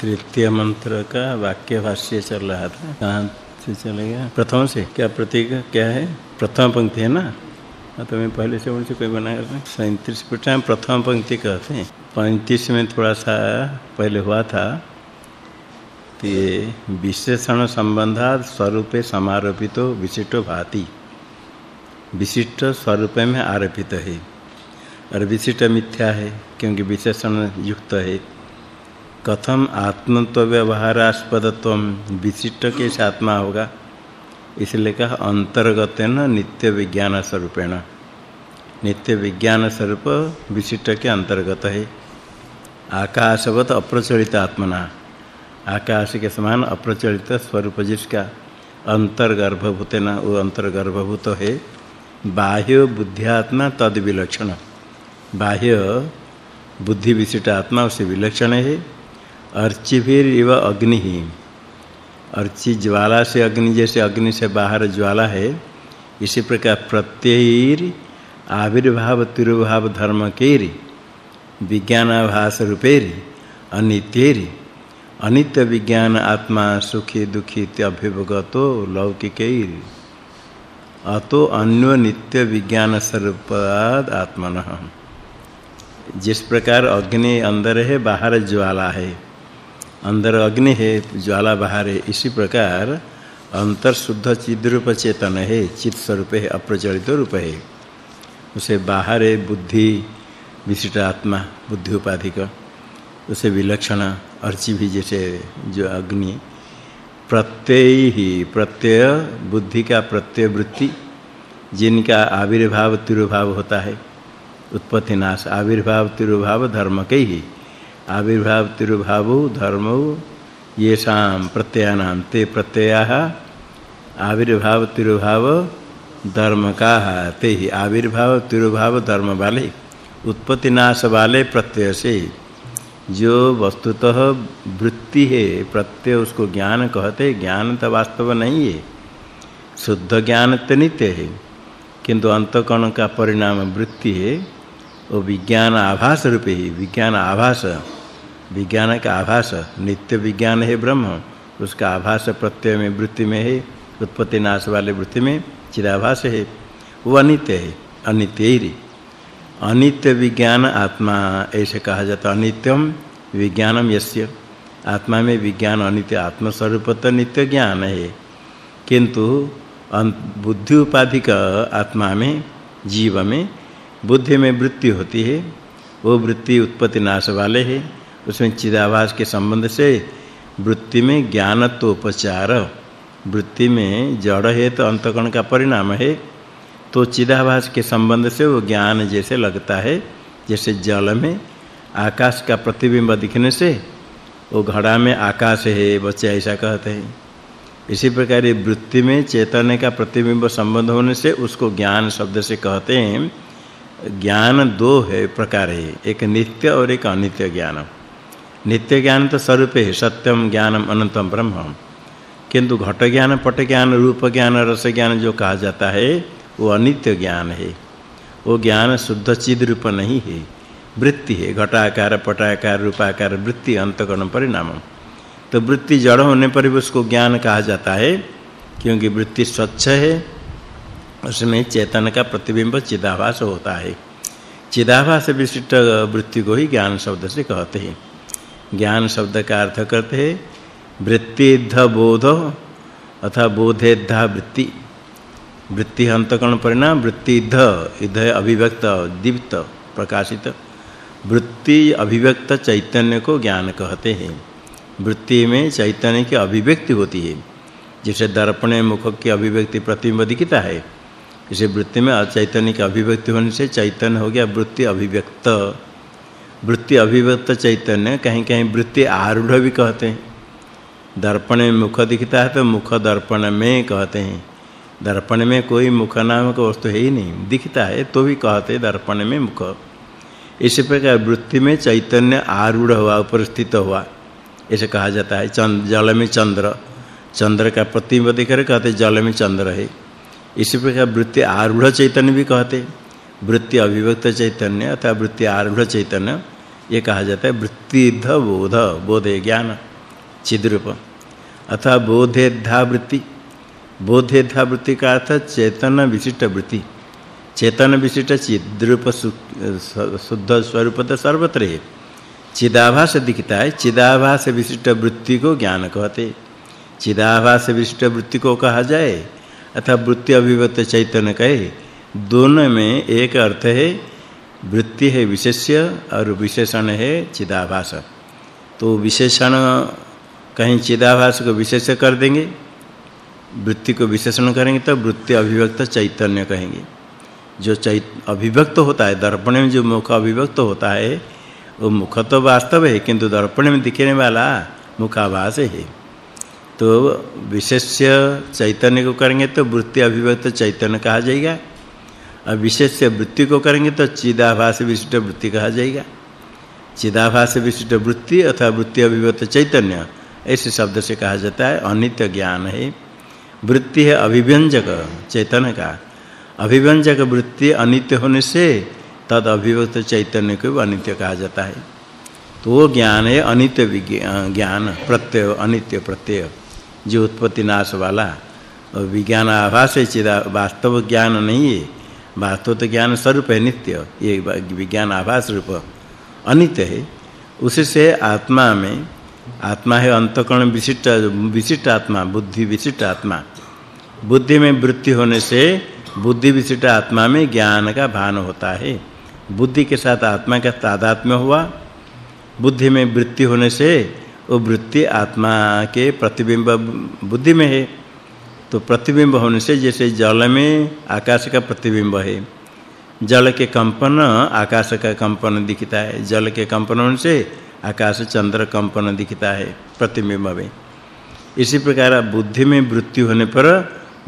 तृतीय मंत्र का वाक्य भाष्य चल रहा था। कहाँ से चलेगा? प्रथम से। क्या प्रतीक क्या है? प्रथम पंक्ति है ना? हाँ, तो मैं पहले से उनसे कोई बना करते सैंतीस पृष्ठ प्रथम पंक्ति कहते हैं। पैंतीस में थोड़ा सा पहले हुआ था तो ये विशेषण संबंधात स्वरूप समारोपित विशिष्टो भाति। विशिष्ट स्वरूप में आरोपित है। और विशिष्ट मिथ्या है क्योंकि विशेषण युक्त है। कथम आत्मत्व व्यवहारास्पदत्व विशिष्ट कैसे आत्मा होगा। इसलिए कहा अंतर्गत नित्य विज्ञान स्वरूपेण नित्य विज्ञान स्वरूप विशिष्ट के अंतर्गत है। आकाशवत अप्रचलित आत्मना। आकाश के समान अप्रचलित स्वरूप जिसका अंतर्गर्भभूत न वो अंतर्गर्भभूत है। बाह्य बुद्धियात्मा तद विलक्षण बाह्य बुद्धि विशिष्ट आत्मा उसे विलक्षण है। अर्चिभिर इव अग्नि ही। अर्चि ज्वाला से अग्नि जैसे अग्नि से बाहर ज्वाला है, इसी प्रकार प्रत्ययर, आविर्भाव, तिरुभाव धर्म केर विज्ञानाभास रूपेर, अनित्येर, अनित्य विज्ञान, आत्मा, सुखी, दुखी, अभ्युपगतो, लौकिकैर। अतो अन्य नित्य विज्ञान स्वरूपाद आत्मन। जिस प्रकार अग्नि अंदर है, बाहर ज्वाला है अंदर अग्नि है ज्वाला बाहर है, इसी प्रकार अंतर शुद्ध चिद रूप चेतन है, चित स्वरूप है, अप्रचलित रूप है। उसे बाहर है, बुद्धि, विशिष्ट आत्मा, बुद्धि उपाधि का उसे विलक्षण, अर्ची भी जैसे जो अग्नि, प्रत्यय ही, प्रत्यय, बुद्धि का प्रत्यय वृत्ति, जिनका आविर्भाव तिरुभाव होता है, उत्पत्ति नाश, आविर्भाव तिरुभाव धर्म के ही। आविर्भाव, तिरुभाव, धर्म ये शाम प्रत्ययानाम ते प्रत्यया, आविर्भाव, तिरुभाव धर्म का ते ही आविर्भाव, तिरुभाव धर्म वाले उत्पत्ति नाश वाले प्रत्यय से जो वस्तुतः वृत्ति है, प्रत्यय उसको ज्ञान कहते ज्ञान तो वास्तव नहीं है। शुद्ध ज्ञान तो नित्य है, किंतु अंतकण का परिणाम वृत्ति है वो विज्ञान आभास रूपे ही, विज्ञान आभास। विज्ञान का आभास, नित्य विज्ञान है ब्रह्म। उसका आभास प्रत्यय में, वृत्ति में है, उत्पत्ति नाश वाले वृत्ति में चिदाभास है। वो अनित्य है, अनित्य ही अनित्य विज्ञान आत्मा, ऐसे कहा जाता अनित्यम विज्ञानम यस्य। आत्मा में विज्ञान अनित्य आत्म स्वरूप तो नित्य ज्ञान है। किंतु बुद्धि उपाधि का आत्मा में, जीव में, बुद्धि में वृत्ति होती है। वो वृत्ति उत्पत्ति नाश वाले है। उसमें चिदाभास के संबंध से वृत्ति में ज्ञानत्वोपचार, वृत्ति में जड़ है तो अंतकण का परिणाम है। तो चिदाभास के संबंध से वो ज्ञान जैसे लगता है, जैसे जल में आकाश का प्रतिबिंब दिखने से वो घड़ा में आकाश है, बच्चे ऐसा कहते हैं। इसी प्रकार ये वृत्ति में चैतन्य का प्रतिबिंब संबंध होने से उसको ज्ञान शब्द से कहते हैं। ज्ञान दो है, प्रकार है, एक नित्य और एक अनित्य ज्ञान। नित्य ज्ञान तो स्वरूप है सत्यम ज्ञानम अनंतम ब्रह्म किंतु घट ज्ञान पट ज्ञान रूप ज्ञान रस ज्ञान जो कहा जाता है, वो अनित्य ज्ञान है। वो ज्ञान शुद्ध चिद रूप नहीं है। वृत्ति है, घटाकार, पटाकार, रूपाकार, वृत्ति, अंतकरण परिणाम तो वृत्ति जड़ होने पर भी उसको ज्ञान कहा जाता है, क्योंकि वृत्ति स्वच्छ है, उसमें चेतन का प्रतिबिंब चिदाभास होता है। चिदाभास विशिष्ट वृत्ति को ही ज्ञान शब्द से कहते हैं। ज्ञान शब्द का अर्थ करते हैं वृत्तिध बोध अथवा बोधेध वृत्ति। वृत्ति अंतकरण परिणाम वृत्तिध इध अभिव्यक्त दीप्त प्रकाशित। वृत्ति अभिव्यक्त चैतन्य को ज्ञान कहते हैं। वृत्ति में चैतन्य की अभिव्यक्ति होती है, जैसे दर्पण मुख की अभिव्यक्ति प्रतिबिंब दिखता है। इसे वृत्ति में अचैतन्य की अभिव्यक्ति होने से चैतन्य हो गया वृत्ति अभिव्यक्त। वृत्ति अभिव्यक्त चैतन्य, कहीं कहीं वृत्ति आरूढ़ भी कहते हैं। दर्पण में मुख दिखता है तो मुख दर्पण में कहते हैं। दर्पण में कोई मुख नामक वस्तु है ही नहीं, दिखता है तो भी कहते दर्पण में मुख। इसी प्रकार वृत्ति में चैतन्य आरूढ़ हुआ ऊपर स्थित हुआ। ऐसे कहा जाता है चंद्र जल में चंद्र। चंद्र का प्रतिबिंब दिखकर कहते जल में चंद्र है। इसी प्रकार वृत्ति आरूढ़ चैतन्य भी कहते वृत्ति अभिव्यक्त चैतन्य अथवा वृत्ति आरूढ़ चैतन्य, ये कहा जाता है वृत्तिध बोध, बोधे ज्ञान, चिद्रूप। अथवा बोधेद्धा वृत्ति। बोधेद्धा वृत्ति का अर्थ चेतन विशिष्ट वृत्ति। चेतन विशिष्ट चिद्रूप शुद्ध स्वरूप तो सर्वत्र है। चिदाभास दिखता है, चिदाभास विशिष्ट वृत्ति को ज्ञान कहते। चिदाभास विशिष्ट वृत्ति को कहा जाए, अथवा वृत्ति अभिव्यक्त चैतन्य कहे दोनों में एक अर्थ है, वृत्ति है विशेष्य और विशेषण है चिदाभास। तो विशेषण कहीं चिदाभास को विशेष कर देंगे, वृत्ति को विशेषण करेंगे तो वृत्ति अभिव्यक्त चैतन्य कहेंगे। जो चैत, अभिव्यक्त होता है, दर्पण में जो मुख अभिव्यक्त होता है, वो मुख तो वास्तव है, किंतु दर्पण में दिखने वाला मुखाभास है। तो विशेष्य चैतन्य को करेंगे तो वृत्ति अभिव्यक्त चैतन्य कहा जाएगा। और से वृत्ति को करेंगे तो चिदाभास विशिष्ट वृत्ति कहा जाएगा। चिदाभास विशिष्ट वृत्ति अथवा वृत्ति अभिव्यक्त चैतन्य, ऐसे शब्द से कहा जाता है, अनित्य ज्ञान है। वृत्ति है अभिव्यंजक, चैतन्य का। अभिव्यंजक वृत्ति अनित्य होने से तद अभिव्यक्त चैतन्य को अनित्य कहा जाता है। तो वो ज्ञान है अनित्य ज्ञान, प्रत्यय, अनित्य प्रत्यय, जो उत्पत्ति नाश वाला। विज्ञान आभास है, चिदा, वास्तव ज्ञान नहीं है। वास्तव तो ज्ञान स्वरूप है, नित्य। ये विज्ञान आभास रूप। अनित्य है। उससे आत्मा में, आत्मा है अंतकरण विशिष्ट विशिष्ट आत्मा, बुद्धि विशिष्ट आत्मा। बुद्धि में वृत्ति होने से बुद्धि विशिष्ट आत्मा में ज्ञान का भान होता है। बुद्धि के साथ आत्मा का तादात्म्य हुआ। बुद्धि में वृत्ति होने से वो वृत्ति आत्मा के प्रतिबिंब बुद्धि में है। तो प्रतिबिंब होने से जैसे जल में आकाश का प्रतिबिंब है। जल के कंपन, आकाश का कंपन दिखता है। जल के कंपन होने से आकाश चंद्र कंपन दिखता है प्रतिबिंब में। इसी प्रकार बुद्धि में वृत्ति होने पर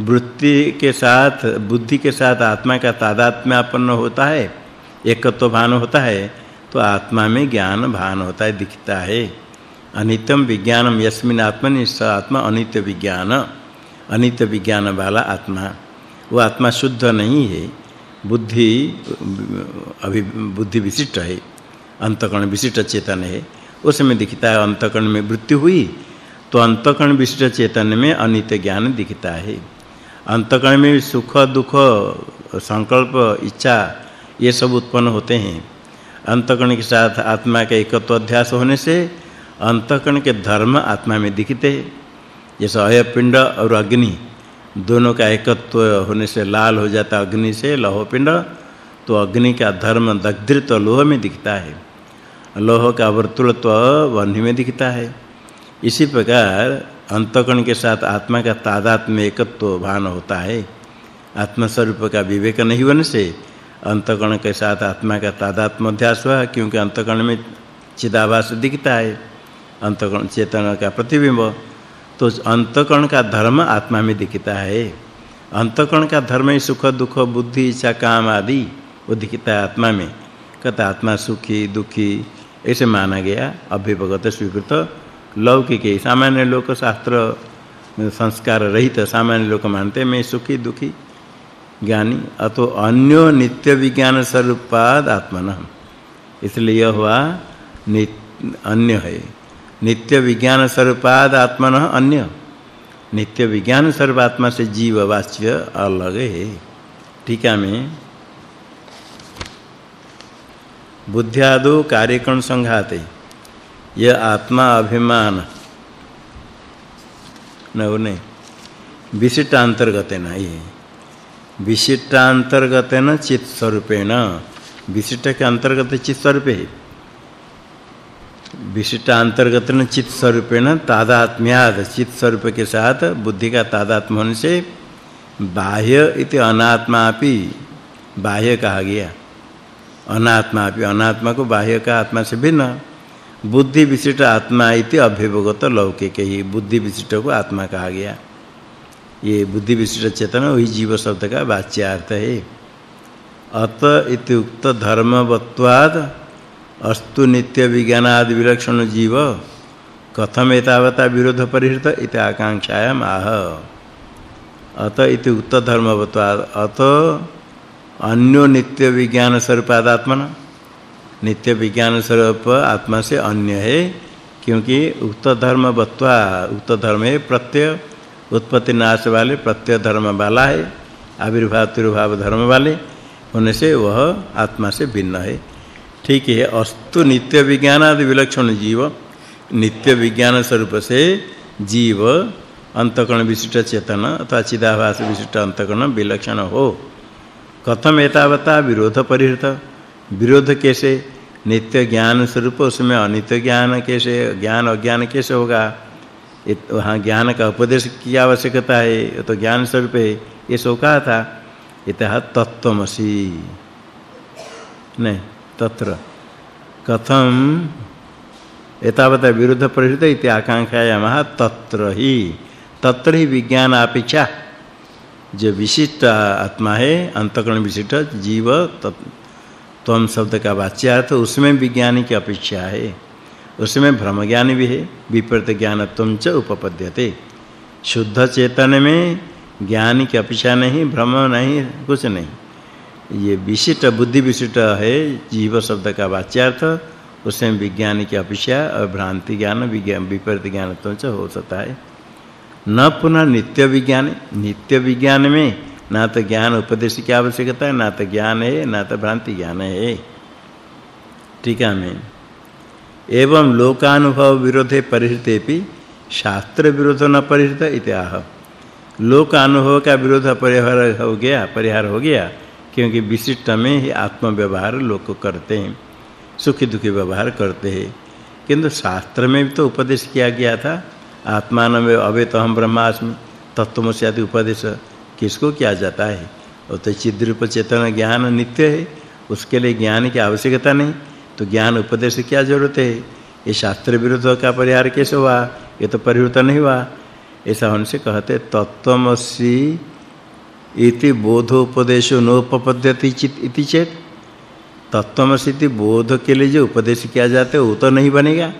वृत्ति के साथ, बुद्धि के साथ आत्मा का तादात्म्यपन्न होता है एकत्व भान होता है तो आत्मा में ज्ञान भान होता है, दिखता है। अनित्यम विज्ञानम, यस्मिन आत्मनि स आत्मा अनित्य विज्ञान। अनित्य विज्ञान वाला आत्मा। वो आत्मा शुद्ध नहीं है, बुद्धि, अभी, बुद्धि विशिष्ट है, अंतकरण विशिष्ट चेतन है। उसमें दिखता है अंतकरण में वृत्ति हुई तो अंतकरण विशिष्ट चेतन में अनित्य ज्ञान दिखता है। अंतकरण में सुख, दुख, संकल्प, इच्छा, ये सब उत्पन्न होते हैं। अंतकरण के साथ आत्मा का एकत्व अध्यास होने से अंतकरण के धर्म आत्मा में दिखते हैं। जैसे अय पिंड और अग्नि, दोनों का एकत्व होने से लाल हो जाता अग्नि से, लौह पिंड। तो अग्नि का धर्म दग्धृत लोह में दिखता है। लोह का वर्तुलत्व वन्य में दिखता है। इसी प्रकार अंतकण के साथ आत्मा का तादात्म्य एकत्व भान होता है। आत्म स्वरूप का विवेक नहीं होने से अंतकण के साथ आत्मा का तादात्म्य अध्यास हुआ, क्योंकि अंतकण में चिदाभास दिखता है। अंतकण चेतन का प्रतिबिंब तो अंतकण का धर्म आत्मा में दिखता है। अंतकण का धर्म ही सुख, दुख, बुद्धि, इच्छा, काम आदि वो दिखता है आत्मा में। कहता आत्मा सुखी, दुखी, ऐसे माना गया अभिभगत स्वीकृत लौकिक। सामान्य लोक शास्त्र संस्कार रहित सामान्य लोक मानते मैं सुखी, दुखी, ज्ञानी, अतो अन्यो नित्य विज्ञान स्वरूपाद आत्मन। इसलिए यह हुआ अन्य है। नित्य विज्ञान स्वरूपाद आत्मन अन्य। नित्य विज्ञान स्वरूप आत्मा से जीव वाच्य अलग। है ठीक है मैं बुद्धियादो कार्यकरण संघाते। यह आत्मा अभिमान। न नहीं विशिष्टांतर्गत न ये। विशिष्टांतर्गत न चित स्वरूपेण। विशिष्ट के अंतर्गत चित स्वरूप। है विशिष्टांतर्गत न चित स्वरूपेण तादात्म्याद चित स्वरूप के साथ बुद्धि का तादात्म्य होने से बाह्य इति अनात्मापि बाह्य कहा गया। अनात्मापि अनात्मा को बाह्य का आत्मा से भिन्न। बुद्धि विशिष्ट आत्मा इति अभिभगत लौकिक ही बुद्धि विशिष्ट को आत्मा कहा गया। ये बुद्धि विशिष्ट चेतन वही जीव शब्द का वाच्यार्थ है। अत इति उक्त धर्मवत्वाद अस्तु नित्य विज्ञानादि विलक्षण जीव कथम एतावता विरोध परिहृत इति आकांक्षायाम आह। अत इति उक्त धर्मवत्वाद अत अन्यो नित्य विज्ञान स्वरूपादात्मना। नित्य विज्ञान स्वरूप आत्मा से अन्य है क्योंकि उक्त धर्म बत्वा उक्त धर्म है प्रत्यय उत्पत्ति नाश वाले प्रत्यय धर्म वाला है आविर्भाव तिरुभाव धर्म वाले होने से वह आत्मा से भिन्न है। ठीक है, अस्तु नित्य विज्ञान आदि विलक्षण जीव, नित्य विज्ञान स्वरूप से जीव, अंतकरण विशिष्ट चेतन अथवा चिदाभास विशिष्ट अंतकरण विलक्षण हो। कथम एतावता विरोध परिहृत? विरोध कैसे? नित्य ज्ञान स्वरूप उसमें अनित्य ज्ञान कैसे? ज्ञान अज्ञान कैसे होगा? वहाँ ज्ञान का उपदेश की आवश्यकता है तो ज्ञान स्वरूप है, ये सो कहा था। इतः तत्वमसि नहीं तत्र। कथम एतावता विरुद्ध परिहित इति आकांक्षायामः तत्र ही। तत्र ही विज्ञान अपेक्षा जो विशिष्ट आत्मा है अंतकरण विशिष्ट जीव तत्व शब्द का वाच्यार्थ, उसमें विज्ञानी की अपेक्षा है। उसमें भ्रम ज्ञान भी है, विपरीत ज्ञानत्वम च उपपद्यते। शुद्ध चेतन में ज्ञान की अपेक्षा नहीं भ्रम नहीं, कुछ नहीं। ये विशिष्ट बुद्धि विशिष्ट है, जीव शब्द का वाच्यार्थ, उसमें विज्ञान की अपेक्षा और भ्रांति ज्ञान, विज्ञान, विपरीत ज्ञानत्वम च हो सकता है। न पुनः नित्य विज्ञान नित्य विज्ञान में ना तो ज्ञान उपदेश की आवश्यकता है, ना तो ज्ञान है, ना तो भ्रांति ज्ञान है। ठीक है, मैं। एवं लोकानुभव विरोधे परिहृते भी शास्त्र विरोध न परिहृत इत्याह। लोक अनुभव का विरोध परिहार हो गया, परिहार हो गया क्योंकि विशिष्ट में ही आत्म व्यवहार लोग करते हैं, सुखी दुखी व्यवहार करते हैं। किंतु शास्त्र में भी तो उपदेश किया गया था आत्मान में अवेत हम ब्रह्मास्मि तत्वमसि आदि उपदेश किसको किया जाता है? वो तो चिद्रूप चेतन ज्ञान नित्य है, उसके लिए ज्ञान की आवश्यकता नहीं तो ज्ञान उपदेश की क्या ज़रूरत है? ये शास्त्र विरुद्ध का परिहार कैसे हुआ? ये तो परिवर्तन नहीं हुआ। ऐसा उनसे कहते तत्वमसि इति बोधोपदेशो नोपपद्यति चित इति चेत। तत्वमसि इति बोध के लिए जो उपदेश किया जाता है, वो तो नहीं बनेगा।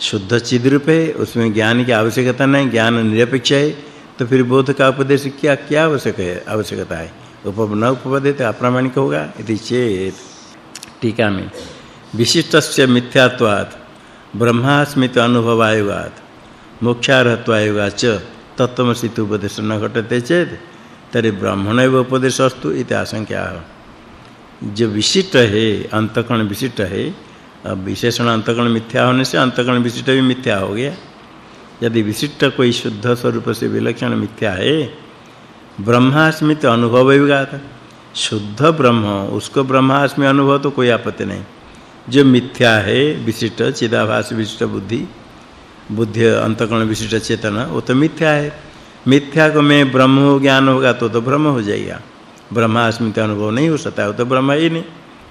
शुद्ध चिद रूप है उसमें ज्ञान की आवश्यकता नहीं, ज्ञान निरपेक्ष है तो फिर बोध का उपदेश क्या क्या आवश्यक है, आवश्यकता है? उप, न अप्रामाणिक होगा, इति चेत। टीका में, विशिष्टस्य मिथ्यात्वात् ब्रह्मास्मित अनुभवायुगात् मोक्षार्हत्वायुगा च तत्वमसि उपदेश न घटते चेत तरी ब्राह्मण एव उपदेश अस्तु इति आशंका जो विशिष्ट है, अंतकरण विशिष्ट है, अब विशेषण अंतकरण मिथ्या होने से अंतकरण विशिष्ट भी मिथ्या हो गया। यदि विशिष्ट कोई शुद्ध स्वरूप से विलक्षण मिथ्या है, ब्रह्मास्मित अनुभव होगा शुद्ध ब्रह्म, उसको ब्रह्मास्मि अनुभव तो कोई आपत्ति नहीं। जो मिथ्या है, विशिष्ट, चिदाभास, विशिष्ट बुद्धि बुद्धि, अंतकरण विशिष्ट चेतन, वो तो मिथ्या है। मिथ्या को में ब्रह्म ज्ञान होगा तो तो ब्रह्म हो जाएगा। ब्रह्मास्मित अनुभव नहीं हो सकता, वो तो ब्रह्म ही नहीं।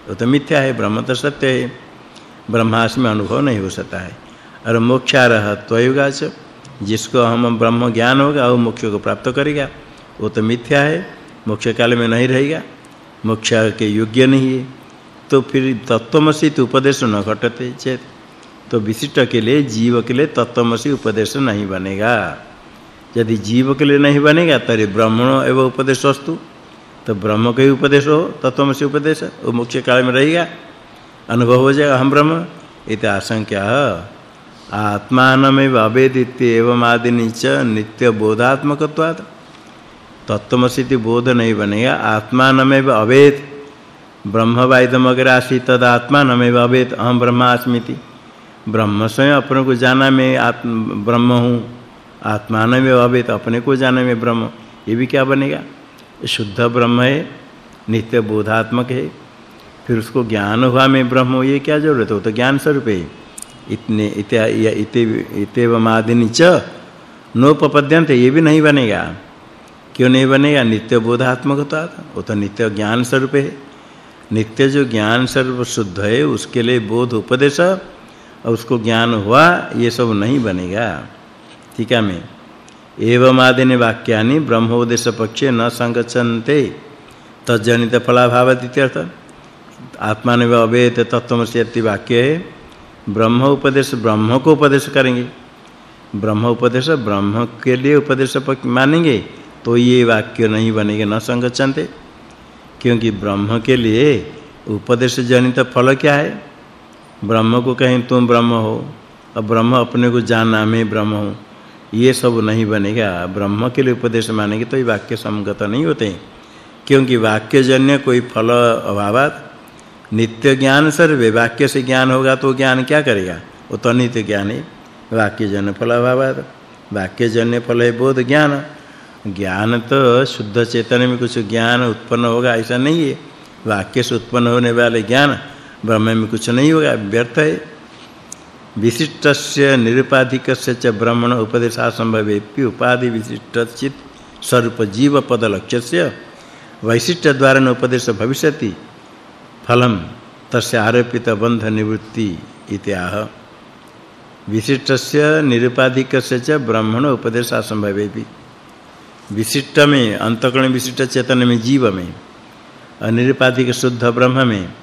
वो तो मिथ्या है, ब्रह्म तो सत्य है। ब्रह्मास्मि अनुभव नहीं हो सकता है। और मोक्षारह त्वयुगाच, जिसको हम ब्रह्म ज्ञान होगा, वो मोक्ष को प्राप्त करेगा। वो तो मिथ्या है, मोक्ष काल में नहीं रहेगा। मोक्ष के योग्य नहीं है। तो फिर तत्वमसि उपदेश न घटते चेत। तो विशिष्ट के लिए, जीव के लिए तत्वमसि उपदेश नहीं बनेगा। यदि जीव के लिए नहीं बनेगा, तरी ब्रह्मण एवं उपदेश वस्तु। तो ब्रह्म का ही उपदेश हो तत्वमसि उपदेश वो मुख्य काल में रहेगा, अनुभव हो जाएगा हम ब्रह्म। इत आशंका आत्मानमेव अवेदित्य एवं आदिनि च नित्य बोधात्मकत्वात्। तत्वमसि बोध नहीं बनेगा, आत्मानमेव अवेद ब्रह्म वाइदम अगर आसी तद आत्मानमेव अवेद अहम ब्रह्मास्मिति ब्रह्म स्वयं अपने को जाना मैं ब्रह्म हूँ। आत्मान में अवेत अपने को जाने में ब्रह्म। ये भी क्या बनेगा? शुद्ध ब्रह्म है, नित्य बोधात्मक है, फिर उसको ज्ञान हुआ में ब्रह्म, ये क्या ज़रूरत है? तो ज्ञान स्वरूप है। इतने, इत्या इते इतेव आदिनी च नोपपद्यंत ये भी नहीं बनेगा। क्यों नहीं बनेगा? नित्य बोधात्मकता वो तो नित्य ज्ञान स्वरूप है। नित्य जो ज्ञान स्वरूप शुद्ध है, उसके लिए बोध उपदेश, और उसको ज्ञान हुआ, ये सब नहीं बनेगा। है मैं एवं आदिने वाक्यानि ब्रह्मोदेश पक्षे न संगच्छन्ते तजनित फलाभाव इत्यर्थ आत्मा ने अवेत तत्वमसि इति वाक्य। है ब्रह्म उपदेश ब्रह्म को उपदेश करेंगे। ब्रह्म उपदेश ब्रह्म के लिए उपदेश मानेंगे तो ये वाक्य नहीं बनेंगे, न संगच्छन्ते क्योंकि ब्रह्म के लिए उपदेश जनित फल क्या है? ब्रह्म को कहें तुम ब्रह्म हो, अब ब्रह्म अपने को जानना मैं ब्रह्म हूँ। ये सब नहीं बनेगा। ब्रह्म के लिए उपदेश मानेंगे तो ये वाक्य संगत नहीं होते। क्योंकि वाक्य जन्य कोई फल अभावात, नित्य ज्ञान सर्वे, वाक्य से ज्ञान होगा तो ज्ञान क्या करेगा? वो तो नित्य ज्ञान है। वाक्य जन्य फल अभावात वाक्य जन्य फल है बोध ज्ञान। ज्ञान तो शुद्ध चेतन में कुछ ज्ञान उत्पन्न होगा, ऐसा नहीं है। वाक्य से उत्पन्न होने वाले ज्ञान ब्रह्म में कुछ नहीं होगा, व्यर्थ है। विशिष्टस्य निरुपाधिकस्य च ब्रह्मण उपदेशासंभवेपि उपाधि विशिष्ट स्वरूप जीव पद लक्ष्यस्य वैशिष्ट द्वारा न उपदेश भविष्यति। फलम तस्य आरोपित बंध निवृत्ति इत्याह विशिष्टस्य निरुपाधिकस्य च ब्रह्मण उपदेशासंभवेपि विशिष्ट में अंतकरण विशिष्ट चेतन में जीव में अनिरुपाधिक शुद्ध ब्रह्म में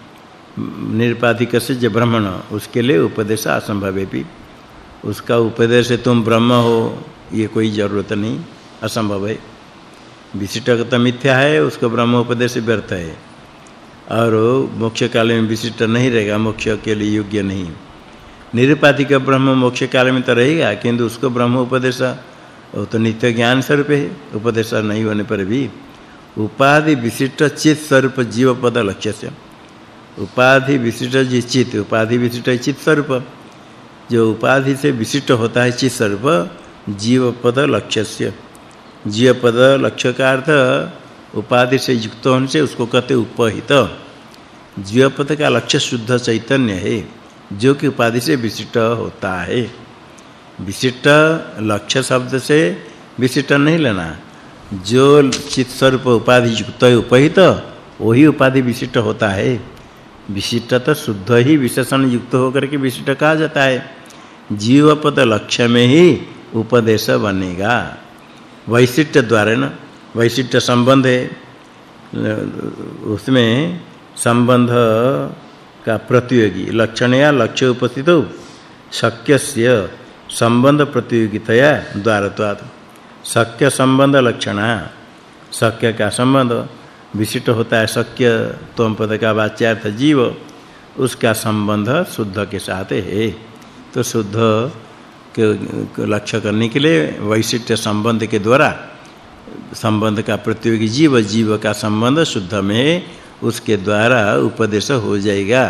निरपाधिक से जो ब्रह्मण, उसके लिए उपदेश असंभव भी। उसका उपदेश तुम ब्रह्म हो, ये कोई ज़रूरत नहीं, असंभव है। विशिष्टगत मिथ्या है, उसको ब्रह्म उपदेश व्यर्थ है। और मोक्ष काल में विशिष्ट नहीं रहेगा, मोक्ष के लिए योग्य नहीं। निरुपाधिक ब्रह्म मोक्ष काल में तो रहेगा, किंतु उसको ब्रह्म उपदेश, वो तो नित्य ज्ञान स्वरूप है, उपदेश नहीं होने पर भी। उपाधि विशिष्ट चित स्वरूप जीव पद लक्ष्य से। उपाधि विशिष्ट जी चित, उपाधि विशिष्ट चित स्वरूप। जो उपाधि से विशिष्ट होता है चित स्वरूप जीव पद लक्ष्यस्य। जीव पद लक्ष्य का अर्थ, उपाधि से युक्त होने से उसको कहते उपहित। जीव पद का लक्ष्य शुद्ध चैतन्य है, जो कि उपाधि से विशिष्ट होता है। विशिष्ट लक्ष्य शब्द से विशिष्ट नहीं लेना। जो चित स्वरूप उपाधि युक्त है उपहित, वही उपाधि विशिष्ट होता है। विशिष्ट तो शुद्ध ही विशेषण युक्त होकर के विशिष्ट कहा जाता है। जीव पद लक्ष्य में ही उपदेश बनेगा। वैशिष्ट द्वारा न, वैशिष्ट संबंध है। उसमें संबंध का प्रतियोगी लक्षण या लक्ष्य उपस्थित हो शक्यस्य संबंध प्रतियोगितया द्वारत्वात्। शक्य संबंध लक्षणा, शक्य का संबंध। विशिष्ट होता है शक्य तम पद का वाच्यार्थ जीव, उसका संबंध शुद्ध के साथ है। तो शुद्ध के लक्ष्य करने के लिए वैशिष्ट संबंध के द्वारा संबंध का प्रतियोगी जीव जीव का संबंध शुद्ध में उसके द्वारा उपदेश हो जाएगा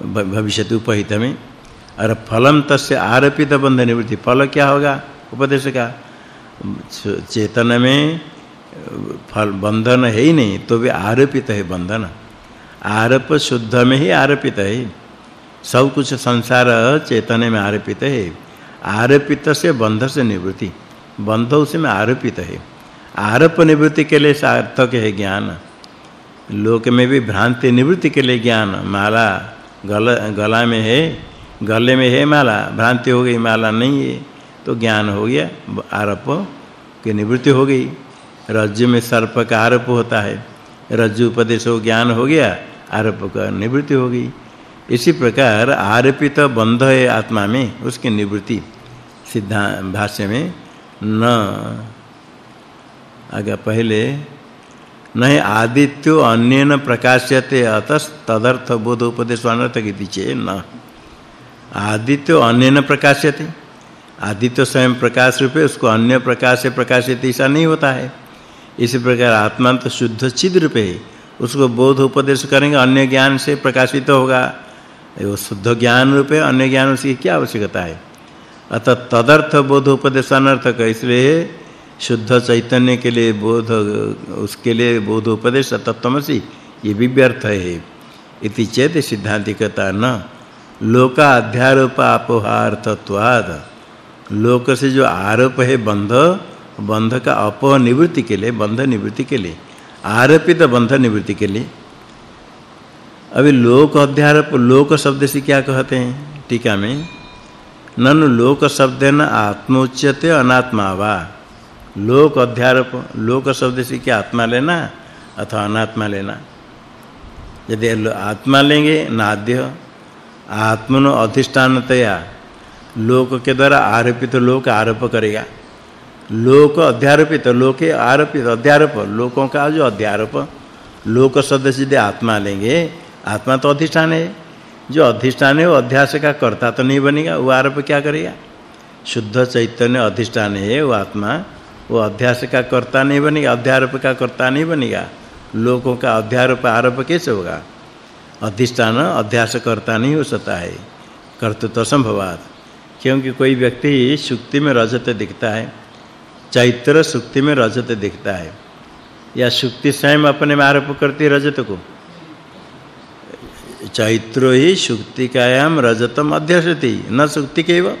भविष्य उपहित में। और फलम तस्य आरोपित बंध निवृत्ति, फल क्या होगा उपदेश का? चेतन में फल बंधन है ही नहीं तो भी आरोपित है बंधन। आरोप शुद्ध में ही आरोपित है। सब कुछ संसार चेतन में आरोपित है। आरोपित से बंध से निवृत्ति। बंध उसमें आरोपित है। आरोप निवृत्ति के लिए सार्थक है ज्ञान। लोक में भी भ्रांति निवृत्ति के लिए ज्ञान। माला गला गला में है, गले में है माला। भ्रांति हो गई, माला नहीं है तो ज्ञान हो गया, आरोप की निवृत्ति हो गई। रज्जु में सर्प का आरोप होता है। रज्जु उपदेश हो, ज्ञान हो गया, आरोप का निवृत्ति हो गई। इसी प्रकार आरोपित बंध है आत्मा में, उसकी निवृत्ति। सिद्धांत भाष्य में, न, आगे पहले, नहीं आदित्यो अन्यन प्रकाश्यते अतस तदर्थ बोध उपदेश अनर्थ की चे न। आदित्यो अन्यन प्रकाश्यते। आदित्य स्वयं प्रकाश रूपे, उसको अन्य प्रकाश से प्रकाशित ऐसा नहीं होता है। इसी प्रकार आत्मा तो शुद्ध चिद रूप है। उसको बोध उपदेश करेंगे, अन्य ज्ञान से प्रकाशित होगा। वो शुद्ध ज्ञान रूप है अन्य ज्ञान उसकी क्या आवश्यकता है? अतः तदर्थ बोध उपदेश अनर्थक इसलिए शुद्ध चैतन्य के लिए बोध, उसके लिए बोध उपदेश तत्वमसि ये भी व्यर्थ है। इति चेत सिद्धांतिकता न। लोका अध्यारोप अपोहार्थत्वाद लोक से जो आरोप है बंध बंध का अपनिवृत्ति के लिए, बंध निवृत्ति के लिए, आरोपित बंध निवृत्ति के लिए। अभी लोक अध्यारोप लोक शब्द से क्या कहते हैं? टीका में, ननु लोक शब्देन आत्मोच्यते अनात्मा वा। लोक अध्यारोप लोक शब्द से क्या आत्मा लेना? अथवा अनात्मा लेना? यदि आत्मा लेंगे, नाद्य, आत्मनो अधिष्ठानतया, लोक के द्वारा आरोपित लोक आरोप करेगा। लोक अध्यारोपित, लोके आरोपित, अध्यारोप। लोकों का जो अध्यारोप, लोक सदस्य यदि आत्मा लेंगे। आत्मा तो अधिष्ठान है। जो अधिष्ठान है, वो अध्यास का कर्ता तो नहीं बनेगा, वो आरोप क्या करेगा? शुद्ध चैतन्य अधिष्ठान है, वो आत्मा। वो अध्यास का कर्ता नहीं बनेगा, अध्यारोप का कर्ता नहीं बनेगा। लोकों का अध्यारोप, आरोप कैसे होगा? अधिष्ठान, अध्यास करता नहीं हो सकता है। कर्तृत्व संभवात क्योंकि कोई व्यक्ति सुक्ति में रजत दिखता है। चैत्र सुक्ति में रजत दिखता है। या सुक्ति स्वयं अपने में आरोप करती रजत को। चैत्र ही सुक्तिकायाम रजतम अध्यसति। न सुक्ति केव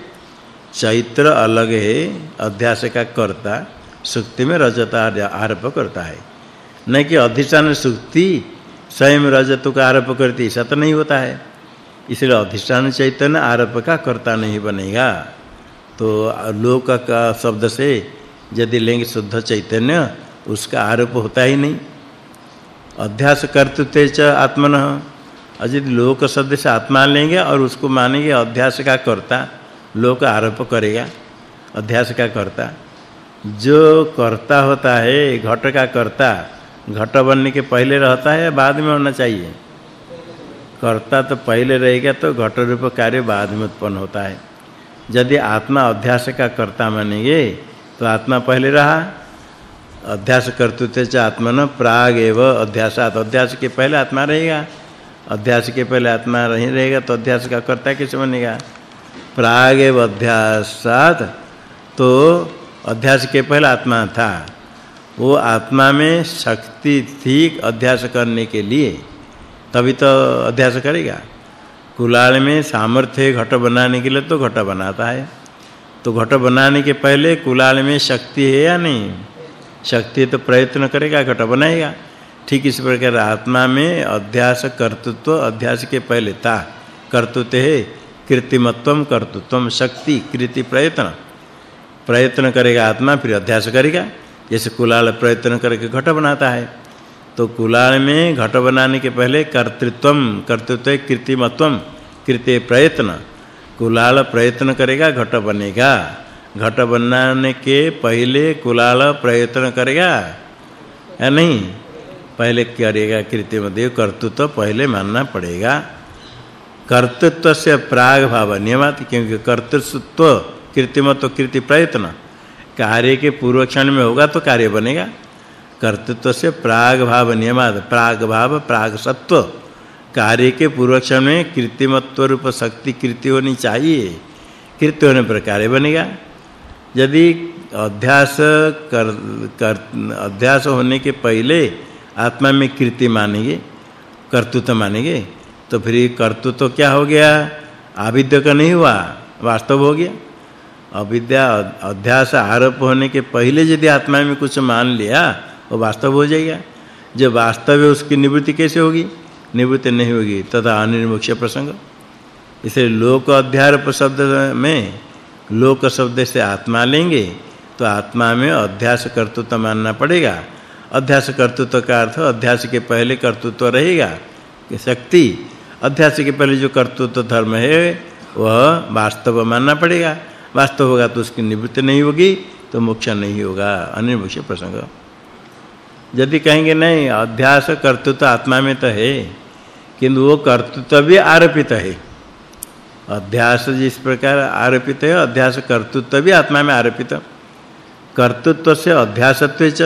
चैत्र अलग है, अध्यास का कर्ता सुक्ति में रजत आरोप करता है। नहीं कि अधिष्ठान सुक्ति स्वयं रजत का आरोप करती, सत नहीं होता है। इसलिए अधिष्ठान चैतन्य आरोप का कर्ता नहीं बनेगा। तो लोक का शब्द से यदि लेंगे शुद्ध चैतन्य, उसका आरोप होता ही नहीं। अध्यास कर्तृत्व च आत्मन यदि लोक शब्द से आत्मा लेंगे और उसको मानेंगे अध्यास का कर्ता, लोक आरोप करेगा, अध्यास का कर्ता। जो कर्ता होता है, घट का कर्ता, घट बनने के पहले रहता है बाद में होना चाहिए? कर्ता तो पहले रहेगा तो घट रूप कार्य बाद में उत्पन्न होता है। यदि आत्मा अध्यास का कर्ता मानेंगे तो आत्मा पहले रहा, अध्यास कर्तृत्व से आत्मन प्राग एव अध्यासात अध्यास के पहले आत्मा रहेगा, अध्यास के पहले आत्मा नहीं रहेगा तो अध्यास का कर्ता कैसे बनेगा? प्राग एव अध्यासात तो अध्यास के पहले आत्मा था। वो आत्मा में शक्ति थी अध्यास करने के लिए। तभी तो अध्यास करेगा। कुलाल में सामर्थ्य घट बनाने के लिए तो घट बनाता है। तो घट बनाने के पहले कुलाल में शक्ति है या नहीं? शक्ति तो प्रयत्न करेगा, घट बनाएगा। ठीक इस प्रकार आत्मा में अध्यास कर्तृत्व, अध्यास के पहले था कर्तृत्व है, कृतिमत्वम कर्तृत्वम, शक्ति, कृति, प्रयत्न। प्रयत्न करेगा आत्मा, फिर अध्यास करेगा। जैसे कुलाल प्रयत्न करके घट बनाता है। तो कुलाल में घट बनाने के पहले कर्तृत्वम, कर्तृत्व कृतिमत्वम कृत्य प्रयत्न। कुलाल प्रयत्न करेगा, घट बनेगा। घट बनाने के पहले कुलाल प्रयत्न करेगा, या नहीं? पहले करेगा कृत्य देव, कर्तृत्व पहले मानना पड़ेगा। कर्तृत्व से प्राग भाव, नियमात, क्योंकि कर्तृत्व कृत्रिमत्व कृति प्रयत्न। कार्य के पूर्व क्षण में होगा तो कार्य बनेगा। कर्तृत्व से प्राग भाव नियमाद प्राग भाव, प्राग सत्व। कार्य के पूर्व क्षण में कृत्रिमत्व रूप शक्ति कृति होनी चाहिए। कृत्य होने पर कार्य बनेगा। यदि अध्यास कर, कर अध्यास होने के पहले आत्मा में कृति मानेंगे कर्तृत्व मानेंगे तो फिर कर्तृत्व क्या हो गया? आविद्य का नहीं हुआ वास्तव हो गया। अविद्या अध्यास आरोप होने के पहले यदि आत्मा में कुछ मान लिया वो वास्तव हो जाएगा। जब वास्तव है उसकी निवृत्ति कैसे होगी? निवृत्ति नहीं होगी, तथा अनिर्मोक्ष प्रसंग। इसलिए लोक अध्यारोप शब्द में लोक शब्द से आत्मा लेंगे तो आत्मा में अध्यास कर्तृत्व मानना पड़ेगा। अध्यास कर्तृत्व का अर्थ अध्यास के पहले कर्तृत्व रहेगा, कि शक्ति। अध्यास के पहले जो कर्तृत्व धर्म है, वह वास्तव मानना पड़ेगा। वास्तव होगा तो उसकी निवृत्ति नहीं होगी तो मोक्ष नहीं होगा। अनिर्मोक्ष प्रसंग। यदि कहेंगे नहीं, अध्यास कर्तृत्व आत्मा में तो है। किंतु वो कर्तृत्व आरोपित है। अध्यास जिस प्रकार आरोपित है, अध्यास कर्तृत्व भी आत्मा में आरोपित। कर्तृत्व से अध्यासत्व च,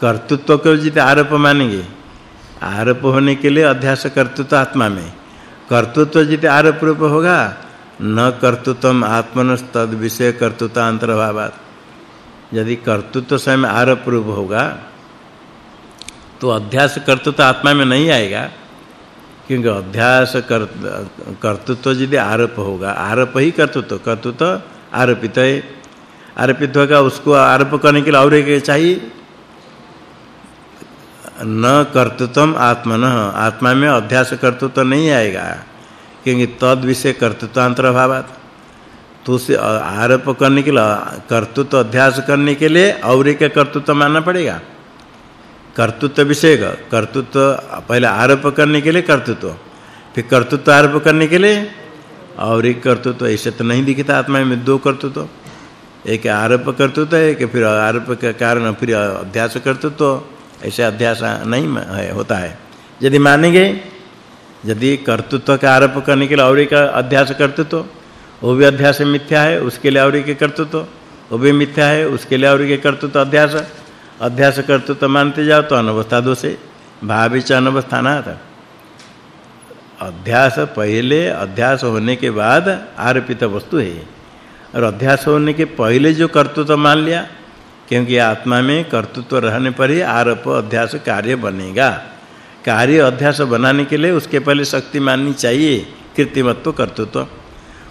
कर्तृत्व को जित आरोप मानेंगे। आरोप होने के लिए अध्यास कर्तृत्व आत्मा में। कर्तृत्व जित आरोप रूप होगा, न कर्तृत्वम आत्मनस्तद विषय कर्तृत्वांतरभावात यदि कर्तृत्व स्वयं आरोप रूप होगा तो अध्यास कर्तृत्व आत्मा में नहीं आएगा, क्योंकि अध्यास कर्तृत्व यदि आरोप होगा, आरोप ही कर्तृत्व कर्तृत्व आरोपित है। आरोपित होगा, उसको आरोप करने के लिए और एक चाहिए। न कर्तृत्वम आत्मन, आत्मा में अध्यास कर्तृत्व नहीं आएगा, क्योंकि तद विषय कर्तृत्वांतर भावात तो उसे आरोप करने के लिए, कर्तृत्व अध्यास करने के लिए और एक कर्तृत्व मानना पड़ेगा। कर्तृत्व विषय का कर्तृत्व पहले आरोप करने के लिए कर्तृत्व, फिर कर्तृत्व आरोप करने के लिए और एक कर्तृत्व, ऐसे तो नहीं दिखता आत्मा में, दो कर्तृत्व। एक आरोप कर्तृत्व है कि फिर आरोप के कारण फिर अध्यास कर्तृत्व, ऐसे अध्यास नहीं है, होता है। यदि मानेंगे, यदि कर्तृत्व का आरोप करने के लिए और एक अध्यास कर्तृत्व, वो भी अध्यास मिथ्या है, उसके लिए और एक कर्तृत्व, वो भी मिथ्या है, उसके लिए और एक कर्तृत्व अध्यास। अध्यास कर्तृत्व मानते जाओ तो अनवस्था दोष। है भाविच अनवस्थाना था। अध्यास पहले अध्यास होने के बाद आरोपित वस्तु है। और अध्यास होने के पहले जो कर्तृत्व मान लिया, क्योंकि आत्मा में कर्तृत्व रहने पर ही आरोप अध्यास कार्य बनेगा। कार्य अध्यास बनाने के लिए उसके पहले शक्ति माननी चाहिए, कृतिमत्व कर्तृत्व।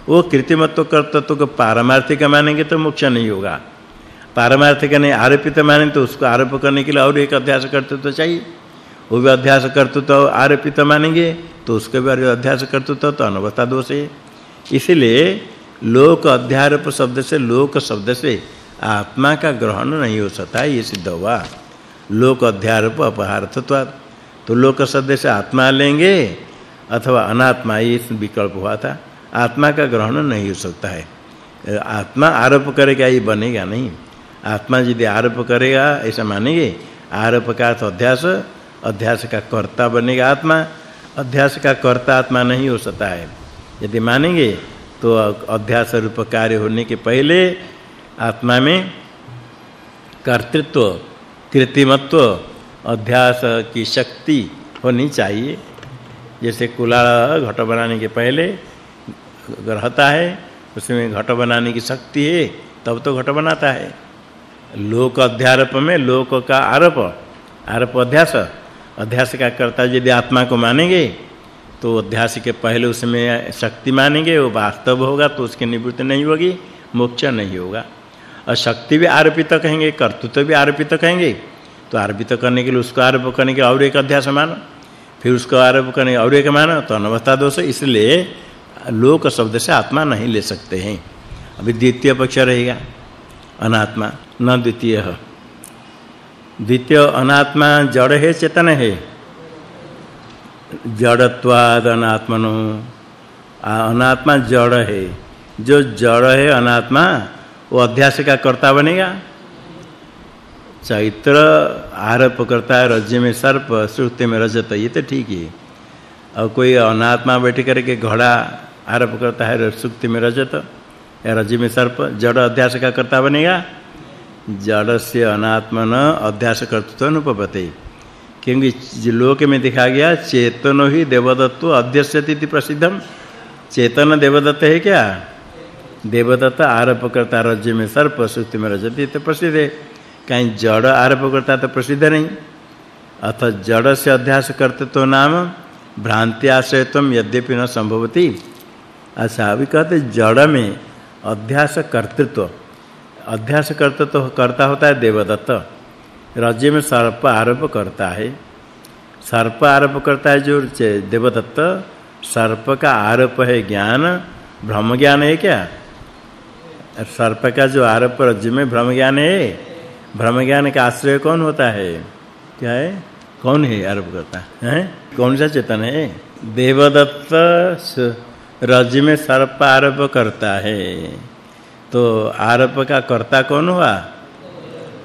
वो कृतिमत्व कर्तृत्व को पारमार्थिक मानेंगे तो मोक्ष नहीं होगा। पारमार्थिक नहीं आरोपित माने तो उसको आरोप करने के लिए और एक अध्यास तो चाहिए। वो भी अध्यास कर्तृत्व आरोपित मानेंगे तो उसके भी अध्यास करते तो तो अनवस्था दोष है। इसलिए लोक अध्यारोप शब्द से, लोक शब्द से आत्मा का ग्रहण नहीं हो सकता, ये सिद्ध हुआ। लोक अध्यारोप अपहार्थत्व तो लोक शब्द से आत्मा लेंगे, अथवा अनात्मा, ये विकल्प हुआ था। आत्मा का ग्रहण नहीं हो सकता है। आत्मा आरोप करेगा, ये बनेगा नहीं। आत्मा यदि आरोप करेगा, ऐसा मानेंगे? आरोप का अर्थ अध्यास अध्यास का कर्ता बनेगा आत्मा। अध्यास का कर्ता आत्मा नहीं हो सकता है। यदि मानेंगे तो अध्यास रूप कार्य होने के पहले आत्मा में कर्तृत्व कृतिमत्व अध्यास की शक्ति होनी चाहिए। जैसे कुलाल घट बनाने के पहले रहता है, उसमें घट बनाने की शक्ति है, तब तो घट बनाता है। लोक अध्यारोप में लोक का आरोप आरोप अध्यास। अध्यास का कर्ता यदि आत्मा को मानेंगे तो अध्यास के पहले उसमें शक्ति मानेंगे, वो वास्तव होगा तो उसकी निवृत्ति नहीं होगी, मोक्ष नहीं होगा। और शक्ति भी आरोपित कहेंगे, कर्तृत्व भी आरोपित कहेंगे तो आरोपित करने के लिए उसको आरोप करने के और एक अध्यास मानो। फिर उसको आरोप करने और एक मानो तो अनवस्था दोष। इसलिए लोक शब्द से आत्मा नहीं ले सकते हैं। अभी द्वितीय पक्ष रहेगा। अनात्मा, न द्वितीय। द्वितीय अनात्मा, जड़ है, चेतन है। जड़त्वाद अनात्मनो। अनात्मा जड़ है। जो जड़ है, अनात्मा, वो अध्यास का कर्ता बनेगा। चैत्र आरोप करता है रज्य में सर्प, श्रुति में रजत, ये तो ठीक है। और कोई अनात्मा बैठ करके घोड़ा आरोप करता है सुक्ति में रजत। या रज्य में सर्प जड़ अध्यास का कर्ता बनेगा। जड़ से अनात्मन अध्यास कर्तृत्व अनुपपते क्योंकि लोक में दिखा गया, चेतनो ही देवदत्त अध्यस्यति प्रसिद्धम चेतन देवदत्त है क्या? देवदत्त आरोप करता रज्य में सर्प सुक्ति में रजत तो प्रसिद्ध है। कहीं जड़ आरोप करता तो प्रसिद्ध नहीं। अथ जड़ से अध्यास करते नाम भ्रांति आश्रयत्वम यद्यपि न संभवती। अच्छा अभी कहते जड़ में अध्यास कर्तृत्व। अध्यास कर्तृत्व करता होता है देवदत्त। राज्य में सर्प आरोप करता है। सर्प आरोप करता है जो देवदत्त। सर्प का आरोप है ज्ञान ब्रह्म ज्ञान है क्या? सर्प का जो आरोप राज्य में ब्रह्म ज्ञान है ब्रह्म ज्ञान का आश्रय कौन होता है? क्या है? कौन है आरोप करता है? कौन सा चेतन है? देवदत्त रज में सर्प आरोप करता है। तो आरोप का कर्ता कौन हुआ?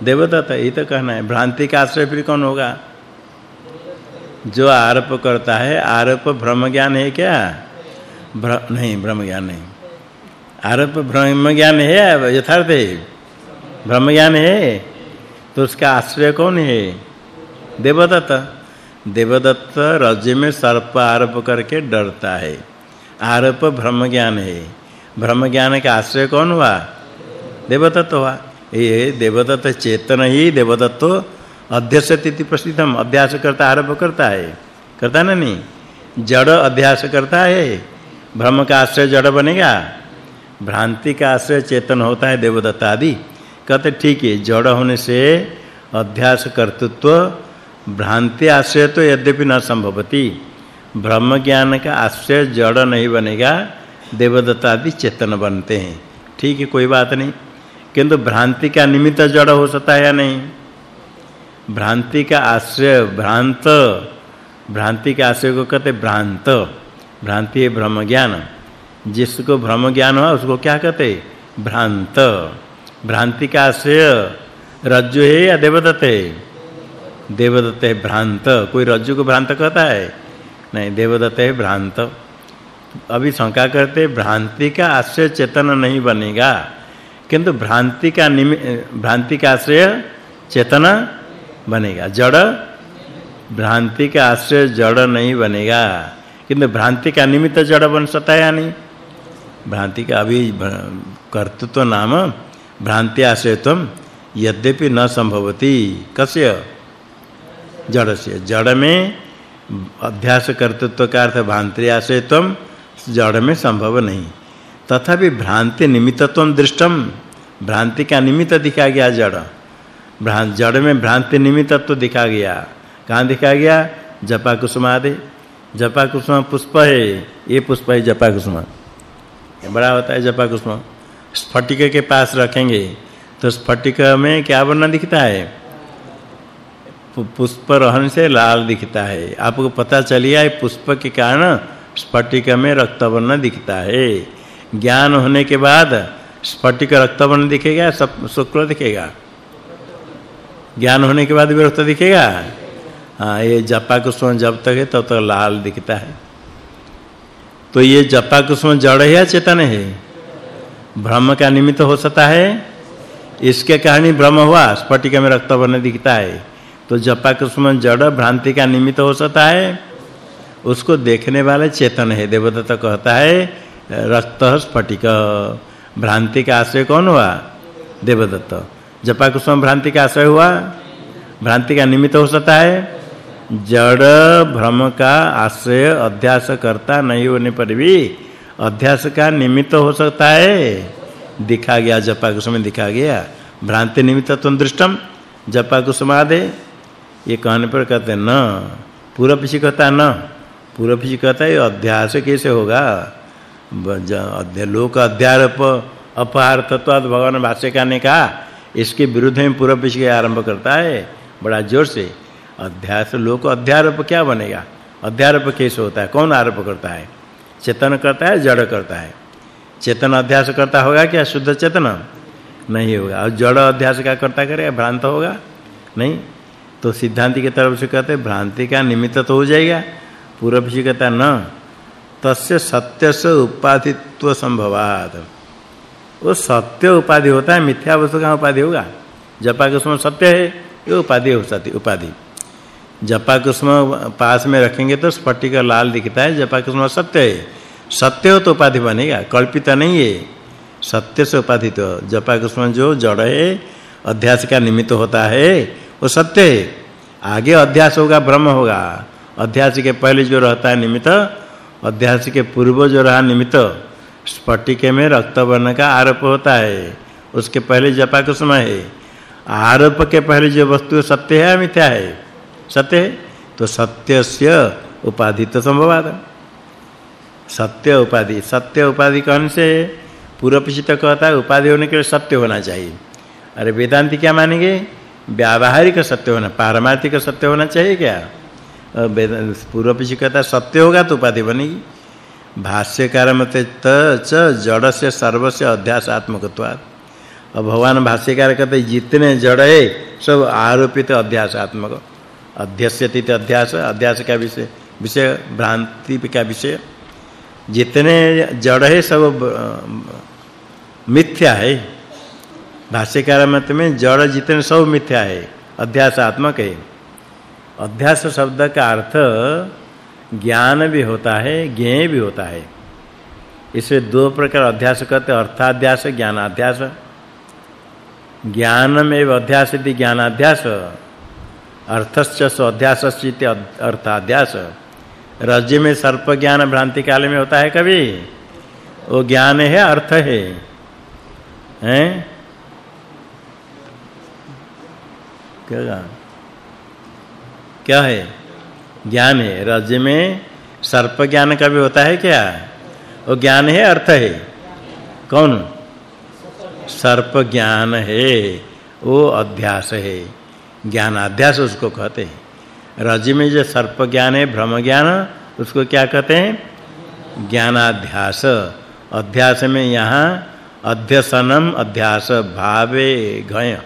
देवदत्त ये तो कहना है। भ्रांति का आश्रय फिर कौन होगा? जो आरोप करता है आरोप ब्रह्म ज्ञान है क्या? भ्र, नहीं ब्रह्म ज्ञान नहीं। आरोप ब्रह्म ज्ञान है यथार्थ है। ब्रह्म ज्ञान है तो उसका आश्रय कौन है? देवदत्त। देवदत्त राज्य में सर्प आरोप करके डरता है। आरोप ब्रह्म ज्ञान है। ब्रह्म ज्ञान का आश्रय कौन हुआ? देवदत्त हुआ। ये देवदत्त चेतन ही देवदत्त अध्यक्षति प्रसिद्धम। अध्यास करता आरोप करता है। करता ना नहीं? जड़ अध्यास करता है। ब्रह्म का आश्रय जड़ बनेगा। भ्रांति का आश्रय चेतन होता है देवदत्त आदि कहते ठीक है, जड़ होने से अध्यास कर्तृत्व भ्रांति आश्रय तो यद्यपि न संभवती। ब्रह्म ज्ञान का आश्रय जड़ नहीं बनेगा देवदत्त आदि चेतन बनते हैं। ठीक है, कोई बात नहीं। किंतु भ्रांति का निमित्त जड़ हो सकता है या नहीं? भ्रांति का आश्रय, भ्रांत। भ्रांति के आश्रय को कहते भ्रांत। भ्रांति है ब्रह्म ज्ञान जिसको ब्रह्म ज्ञान हुआ, उसको क्या कहते भ्रांत। भ्रांति का आश्रय रज्जु है या देवदत्त है? देवदत्त है भ्रांत। कोई रज्जु को भ्रांत कहता है? नहीं, देवदत्त है भ्रांत। अभी शंका करते, भ्रांति का आश्रय चेतन नहीं बनेगा। किंतु भ्रांति का भ्रांति का आश्रय चेतन बनेगा। जड़, भ्रांति का आश्रय जड़ नहीं बनेगा। किंतु भ्रांति का निमित्त जड़ बन सकता है या नहीं? भ्रांति का अभी कर्तृत्व नाम भ्रांति आश्रयत्व यद्यपि न संभवती। कस्य? जड़ से जड़ में अध्यास कर्तृत्व का अर्थ भ्रांति आश्रयत्व जड़ में संभव नहीं। तथापि भ्रांति निमित्तत्व दृष्टम भ्रांति का निमित्त दिखा गया जड़। भ्रांत जड़ में भ्रांति निमित्तत्व दिखा गया। कहाँ दिखा गया? जपा कुसुम आदि। जपा कुसुम पुष्प है। ये पुष्प है जपा कुसुम बड़ा होता है जपा कुसुम स्फटिक के पास रखेंगे। तो स्फटिक में क्या वर्ण दिखता है? पुष्प रहन से लाल दिखता है। आपको पता चलिए पुष्प के कारण स्फटिक में रक्त वर्ण दिखता है। ज्ञान होने के बाद स्फटिक रक्त वर्ण दिखेगा, सब शुक्ल दिखेगा। ज्ञान होने के बाद भी रक्त दिखेगा? हाँ ये जपा कुसुम जब तक है, तब तक लाल दिखता है। तो ये जपा कुसुम जड़ है या चेतन है? ब्रह्म का निमित्त हो सकता है। इसके कारण ही ब्रह्म हुआ, स्फटिक में रक्त वर्ण दिखता है। तो जपा कुसुम जड़ भ्रांति का निमित्त हो सकता है। उसको देखने वाले चेतन है। देवदत्त कहता है, रक्त स्फटिक, भ्रांति का आश्रय कौन हुआ? देवदत्त, जपा कुसुम भ्रांति का आश्रय हुआ? भ्रांति का निमित्त हो सकता है? जड़ भ्रम का आश्रय अध्यास करता नहीं होने पर भी अध्यास का निमित्त हो सकता है। दिखा गया, जपा कुसुम दिखा गया, भ्रांति निमित्तत्व दृष्टम, जपा कुसुमादे ये कहने पर कहते न, पूर्व पीछे कहता न, पूर्व पीछे कहता है अध्यास कैसे होगा? लोक अध्यारोप तत्वाद, भगवान भाष्यकार ने कहा, इसके विरुद्ध में पूर्व पीछे आरंभ करता है, बड़ा ज़ोर से। अध्यास, लोक अध्यारोप क्या बनेगा? अध्यारोप कैसे होता है? कौन आरोप करता है? चेतन करता है, जड़ करता है? चेतन अध्यास करता होगा क्या? शुद्ध चेतन? नहीं होगा। और जड़ अध्यास का करता करेगा? भ्रांत होगा? नहीं। तो सिद्धांति की तरफ़ से कहते भ्रांति का निमित्त तो हो जाएगा पूर्व से कहता न। तस्य से उपाधित्व संभवात। वो सत्य उपाधि होता है, मिथ्या वस्तु का उपाधि होगा। जपा कुसुम सत्य है, ये उपाधि हो सकती उपाधि। जपा कुसुम पास में रखेंगे तो स्फटिक लाल दिखता है जपा कुसुम सत्य है। सत्य हो तो उपाधि बनेगा, कल्पित नहीं है। सत्य से उपाधि तो जपा कुसुम जो जड़ है अध्यास का निमित्त होता है वो सत्य है। आगे अध्यास होगा, ब्रह्म होगा। अध्यास के पहले जो रहता है निमित्त, अध्यास के पूर्व जो रहा निमित्त, स्फटिके में रक्त वर्ण का आरोप होता है। उसके पहले जपा का समय है। आरोप के पहले जो वस्तु सत्य है, मिथ्या है? सत्य है। तो सत्यस्य उपाधि तो संभवाद सत्य उपाधि सत्य उपाधि कौन से पूर्व पिछित कहता है, उपाधि होने के लिए सत्य होना चाहिए। अरे वेदांती क्या मानेंगे? व्यावहारिक सत्य होना, पारमार्थिक सत्य होना चाहिए क्या? पूर्व पिछित कहता सत्य होगा तो उपाधि बनेगी। भाष्यकार मत त च जड़ से सर्व से अध्यासात्मकत्वात्। और भगवान भाष्यकार कहते जितने जड़ है, सब आरोपित अध्यासात्मक। अध्यस्यति अध्यास अध्यास का विषय विषय, भ्रांति का विषय। जितने जड़ है, सब मिथ्या है। भाष्यकार मत में जड़ जितने सब मिथ्या है अध्यासात्मक है। अध्यास शब्द का अर्थ ज्ञान भी होता है, ज्ञेय भी होता है। इसे दो प्रकार अध्यास कहते अर्थाध्यास, ज्ञानाध्यास। ज्ञान में अध्यास यदि ज्ञानाध्यास, अर्थश्च स्वाध्यासश्च अर्थाध्यास। राज्य में सर्प ज्ञान भ्रांति काल में होता है कभी? वो ज्ञान है, अर्थ है। हैं? क्या क्या है? ज्ञान है। राज्य में सर्प ज्ञान का भी होता है क्या? वो ज्ञान है, अर्थ है? कौन? सर्प ज्ञान है। वो अध्यास है। ज्ञान अध्यास उसको कहते हैं। रज में जो सर्प ज्ञान है भ्रम ज्ञान उसको क्या कहते हैं? ज्ञानाध्यास अध्यास में यहाँ अध्यसनम अध्यास भावे घय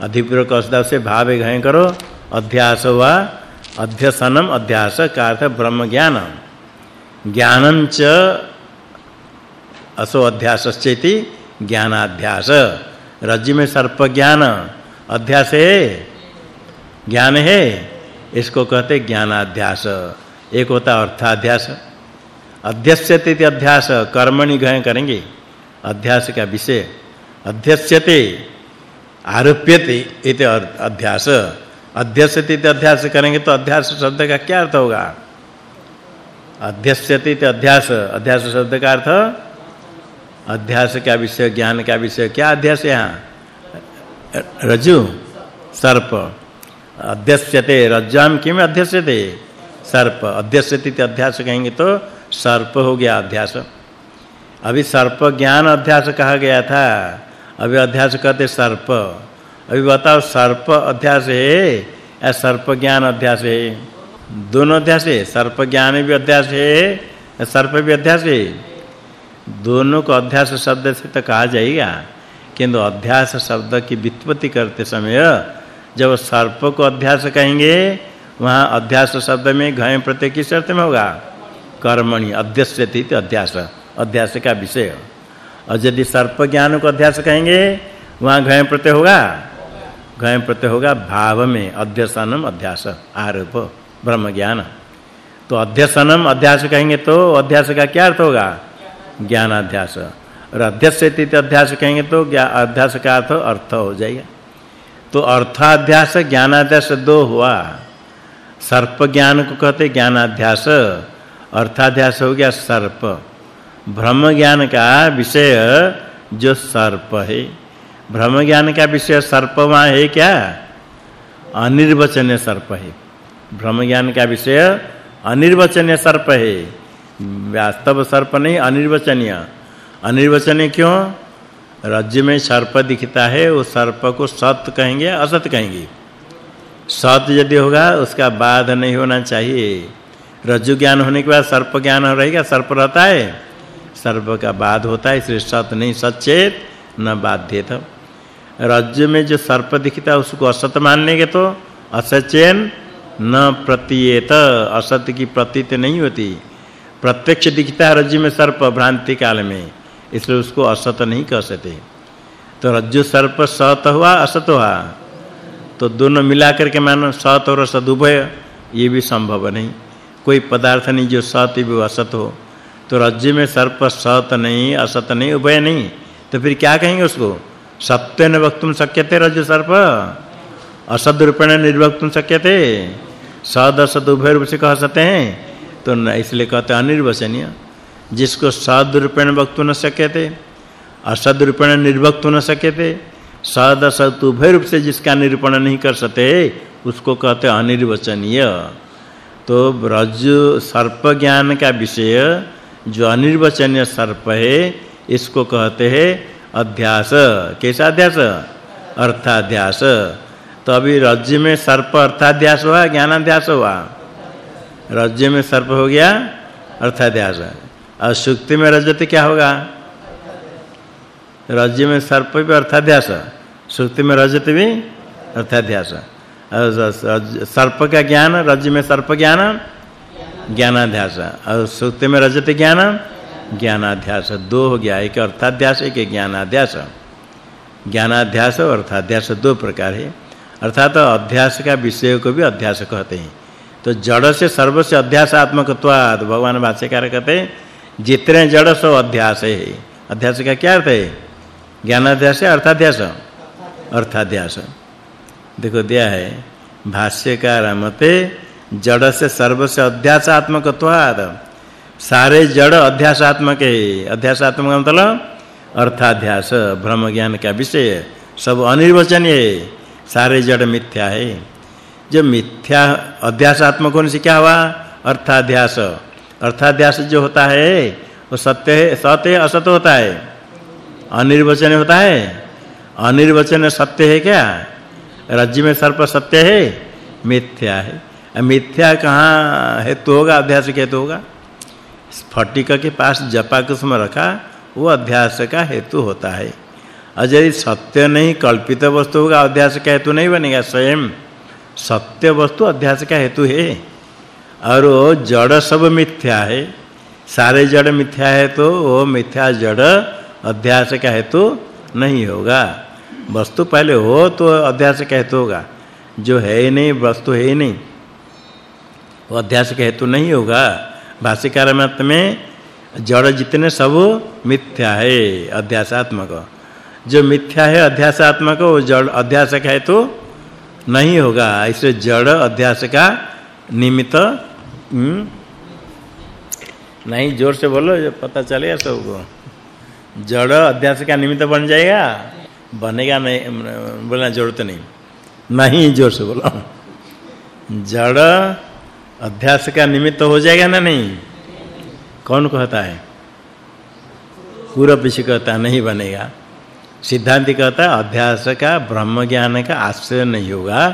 अधिपूर्वक असदा से भावे घय करो। अध्यास हुआ अध्यसनम, अध्यास का अर्थ ब्रह्म ज्ञान ज्ञानं च असो अध्यासश्चेति ज्ञानाध्यास। रज्जु में सर्प ज्ञान। अध्यास है ज्ञान है, इसको कहते ज्ञानाध्यास। एक होता अर्थाध्यास। अध्यस्यते अध्यास, कर्मणि गए करेंगे। अध्यास का विषय। अध्यस्यते आरोप्यते इति अध्यास। अध्यस्यते अध्यास करेंगे तो अध्यास शब्द का क्या अर्थ होगा? अध्यस्यते अध्यास। अध्यास शब्द का अर्थ अध्यास का विषय, ज्ञान का विषय। क्या अध्यास यहाँ? रज्जु, सर्प। अध्यस्यते, रज्जाम किम अध्यस्यते? सर्प। अध्यस्यते अध्यास कहेंगे तो सर्प हो गया अध्यास। अभी सर्प ज्ञान अध्यास कहा गया था। अभी अध्यास कहते सर्प। अभी बताओ, सर्प अध्यास है? या सर्प ज्ञान अध्यास है? दोनों अध्यास है। सर्प ज्ञान भी अध्यास है सर्प भी अध्यास है? दोनों को अध्यास शब्द से तो कहा जाएगा। किंतु अध्यास शब्द की वित्पत्ति करते समय जब सर्प को अध्यास कहेंगे, वहाँ अध्यास शब्द में घय प्रत्यय किस अर्थ में होगा? कर्मणि अध्यस्यति अध्यास। अध्यास का विषय। और यदि सर्प ज्ञान को अध्यास कहेंगे, वहाँ घय प्रत्यय होगा? घय प्रत्यय होगा भाव में अध्यसनम अध्यास, आरोप ब्रह्म ज्ञान तो अध्यसनम अध्यास कहेंगे तो अध्यास का क्या अर्थ होगा? ज्ञानाध्यास। और अध्यस्यति अध्यास कहेंगे तो अध्यास का अर्थ अर्थ हो जाएगा। तो अर्थाध्यास, ज्ञानाध्यास दो हुआ। सर्प ज्ञान को कहते ज्ञानाध्यास, अर्थाध्यास हो गया सर्प। ब्रह्म ज्ञान का विषय जो सर्प है। ब्रह्म ज्ञान का विषय सर्प वहाँ है क्या? अनिर्वचनीय सर्प है। ब्रह्म ज्ञान का विषय अनिर्वचनीय सर्प है। वास्तव सर्प नहीं, अनिर्वचनीय। अनिर्वचनीय क्यों? राज्य में सर्प दिखता है वो सर्प को सत कहेंगे, असत कहेंगे। सत यदि होगा, उसका बाध नहीं होना चाहिए। रज्जु ज्ञान होने के बाद सर्प ज्ञान रहेगा, सर्प रहता है। सर्प का बाध होता है, इसलिए सत नहीं, सचेत न बाध्यत। रज्जु में जो सर्प दिखता है, उसको असत मानने के तो असचेन न प्रतीयत। असत की प्रतीत नहीं होती। प्रत्यक्ष दिखता है रज्जु में सर्प भ्रांति काल में, इसलिए उसको असत नहीं कह सकते। तो रज्जु सर्प सत हुआ, असत हुआ। तो दोनों मिला करके मानो सत और असत, उभय, ये भी संभव नहीं। कोई पदार्थ नहीं जो सत भी असत हो। तो रज्जु में सर्प सत नहीं, असत नहीं, उभय नहीं। तो फिर क्या कहेंगे उसको? सत्यन वक्तुम शक्यते रज्जु सर्प। असद रूपेण निर्वक्तुम शक्यते। सद असत उभय रूप से कह सकते हैं। तो इसलिए कहते अनिर्वचनीय। जिसको सद रूपेण वक्त न सकते असद रूपेण निर्वक्त न सकते सद असत उभय रूप से जिसका निरूपण नहीं कर सकते, उसको कहते अनिर्वचनीय। तो रज्जु सर्प ज्ञान का विषय जो अनिर्वचनीय सर्प है, इसको कहते हैं अध्यास। कैसा अध्यास? अर्थाध्यास। तो अभी रज्जु में सर्प अर्थाध्यास हुआ, ज्ञानाध्यास हुआ? रज्जु में सर्प हो गया, अर्थाध्यास। और सुक्ति में रजत क्या होगा? रज्जु में सर्प भी अर्थाध्यास। सुक्ति में रजत भी अर्थाध्यास। सर्प का ज्ञान रज्जु में सर्प ज्ञान ज्ञानाध्यास। और सुक्ति में रजत ज्ञान, ज्ञानाध्यास। दो हो गया, एक अर्थाध्यास, एक ज्ञानाध्यास। ज्ञानाध्यास और अर्थाध्यास दो प्रकार है। अर्थात अध्यास का विषय को भी अध्यास कहते हैं। तो जड़ से सर्व से अध्यास अध्यासात्मकत्वाद भगवान भाष्यकार कहते हैं, जितने जड़ सो अध्यास है। अध्यास का क्या अर्थ है? ज्ञानाध्यास है अर्थाध्यास। अर्थाध्यास। देखो, दिया है, भाष्यकार मते जड़ से सर्व से अध्यासात्मकत्वाद सारे जड़ अध्यासात्मक है। अध्यासात्मक मतलब अर्थाध्यास ब्रह्म ज्ञान का विषय सब अनिर्वचनीय है। सारे जड़ मिथ्या है। जो मिथ्या अध्यासात्मक होने से क्या हुआ? अर्थाध्यास। अर्थाध्यास जो होता है, वो सत्य है, सत्य असत होता है। अनिर्वचन होता है। अनिर्वचन सत्य है क्या? राज्य में सर्प सत्य है। मिथ्या है। मिथ्या कहाँ हेतु तो होगा? अध्यास के हेतु होगा? स्फटिक के पास जपा कुसुम रखा, वो अध्यास का हेतु होता है। और यदि सत्य नहीं, कल्पित वस्तु होगा अध्यास का हेतु नहीं बनेगा, स्वयं। सत्य वस्तु अध्यास का हेतु है। और वो जड़ सब मिथ्या है। सारे जड़ मिथ्या है तो वो मिथ्या जड़ अध्यास का हेतु नहीं होगा। वस्तु पहले हो तो अध्यास का हेतु होगा। जो है ही नहीं, वस्तु है ही नहीं। वो अध्यास का हेतु नहीं होगा। भाष्यकार मत में, जड़ जितने सब मिथ्या है, अध्यासात्मक। जो मिथ्या है, अध्यासात्मक, वो जड़, अध्यास का हेतु नहीं होगा। इसलिए जड़ अध्यास का निमित्त हम्म? नहीं, ज़ोर से बोलो जो पता चलेगा सबको। जड़ अध्यास का निमित्त बन जाएगा? बनेगा नहीं, बोलना ज़रूरत नहीं। नहीं, ज़ोर से बोलो। जड़ अध्यास का निमित्त हो जाएगा ना नहीं? कौन कहता है? पूरा पीछे कहता, नहीं बनेगा। सिद्धांत कहता है अध्यास का ब्रह्म ज्ञान का आश्रय नहीं होगा,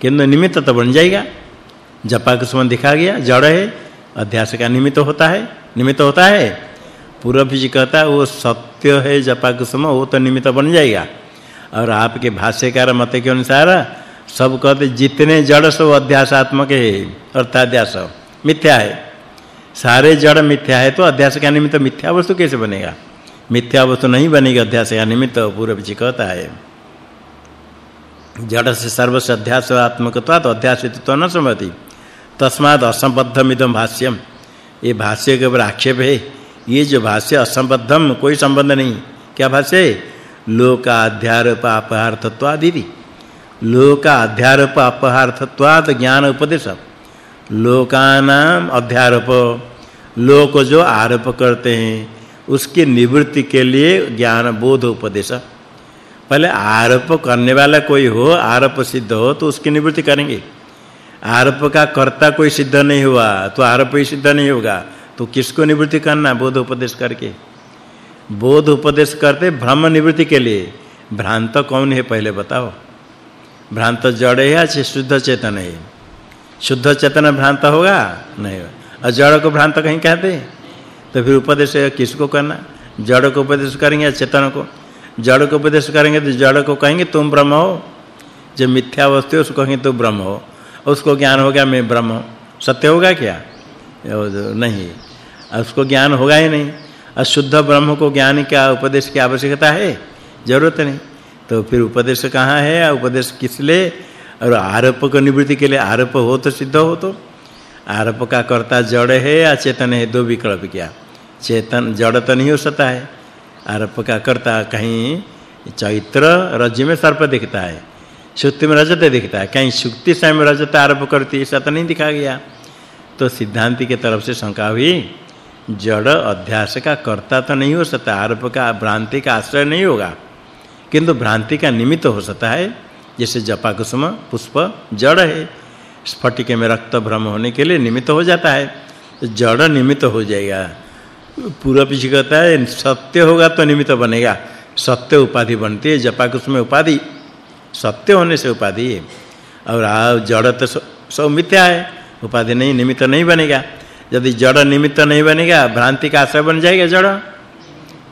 किंतु निमित्त तो बन जाएगा। जपा कुसुम दिखा गया, जड़ है अध्यास का निमित्त होता है, निमित्त होता है। पूर्व जी कहता है वो सत्य है जपा कुसुम वो तो निमित्त बन जाएगा। और आपके भाष्यकार मत के अनुसार सब कहते जितने जड़ सब अध्यासात्मक है, अर्थाध्यास। मिथ्या है। सारे जड़ मिथ्या है तो अध्यास का निमित्त मिथ्या वस्तु कैसे बनेगा? मिथ्या वस्तु नहीं बनेगी अध्यास का निमित्त, पूर्व जी कहता है। जड़ से सर्वस्य अध्यास आत्मकत्वात् अध्यासित्व न संभवति। तस्माद असंबद्धमिदम भाष्यम। ये भाष्य के ऊपर आक्षेप है। ये जो भाष्य असंबद्धम, कोई संबंध नहीं। क्या भाष्य लोकाध्यारोप अपहार्थत्वादि लोकाध्यारोप अपहार्थत्वाद ज्ञान उपदेश लोकानाम अध्यारोप। लोक जो आरोप करते हैं, उसकी निवृत्ति के लिए ज्ञान बोध उपदेश पहले आरोप करने वाला कोई हो, आरोप सिद्ध हो तो उसकी निवृत्ति करेंगे। आरोप का कर्ता कोई सिद्ध नहीं हुआ तो आरोप ही सिद्ध नहीं होगा। तो किसको निवृत्ति करना बोध उपदेश करके। बोध उपदेश करते भ्रम निवृत्ति के लिए। भ्रांत कौन है पहले बताओ। भ्रांत जड़ है या शुद्ध चेतन है। शुद्ध चेतन भ्रांत होगा? नहीं और जड़ को भ्रांत कहीं कहते तो फिर उपदेश किसको करना? जड़ को उपदेश करेंगे या चेतन को? जड़ को उपदेश करेंगे तो जड़ को कहेंगे, तुम ब्रह्म हो। जो मिथ्या वस्तु उसको कहेंगे तुम ब्रह्म हो। उसको ज्ञान हो गया, मैं ब्रह्म सत्य होगा क्या? नहीं। उसको ज्ञान होगा ही नहीं। अशुद्ध ब्रह्म को ज्ञान का उपदेश की आवश्यकता है? ज़रूरत नहीं। तो फिर उपदेश कहाँ है? या उपदेश किस लिए? और आरोप को निवृत्ति के लिए आरोप हो तो सिद्ध हो तो। आरोप का कर्ता जड़ है या चेतन है, दो विकल्प क्या? चेतन, जड़ तो नहीं हो सकता है। आरोप का कर्ता कहीं चैत्र रज में सर्प दिखता है सुक्ति में रजत दिखता है। कहीं सुक्ति समय में रजत आरोप करती ऐसा तो नहीं दिखा गया। तो सिद्धांति के तरफ़ से शंका हुई, जड़ अध्यास का कर्ता तो नहीं हो सकता, आरोप का भ्रांति का आश्रय नहीं होगा। किंतु भ्रांति का निमित्त हो सकता है, जैसे जपा कुसुम पुष्प, जड़ है। स्फटिक में रक्त भ्रम होने के लिए निमित्त हो जाता है। जड़ निमित्त हो जाएगा। पूरा पीछे कहता है, सत्य होगा तो निमित्त बनेगा। सत्य उपाधि बनती है जपा कुसुम उपाधि। सत्य होने से उपाधि है। और आ जड़ तो सब मिथ्या है। उपाधि नहीं, निमित्त नहीं बनेगा। यदि जड़ निमित्त नहीं बनेगा, भ्रांति का आश्रय बन जाएगा जड़।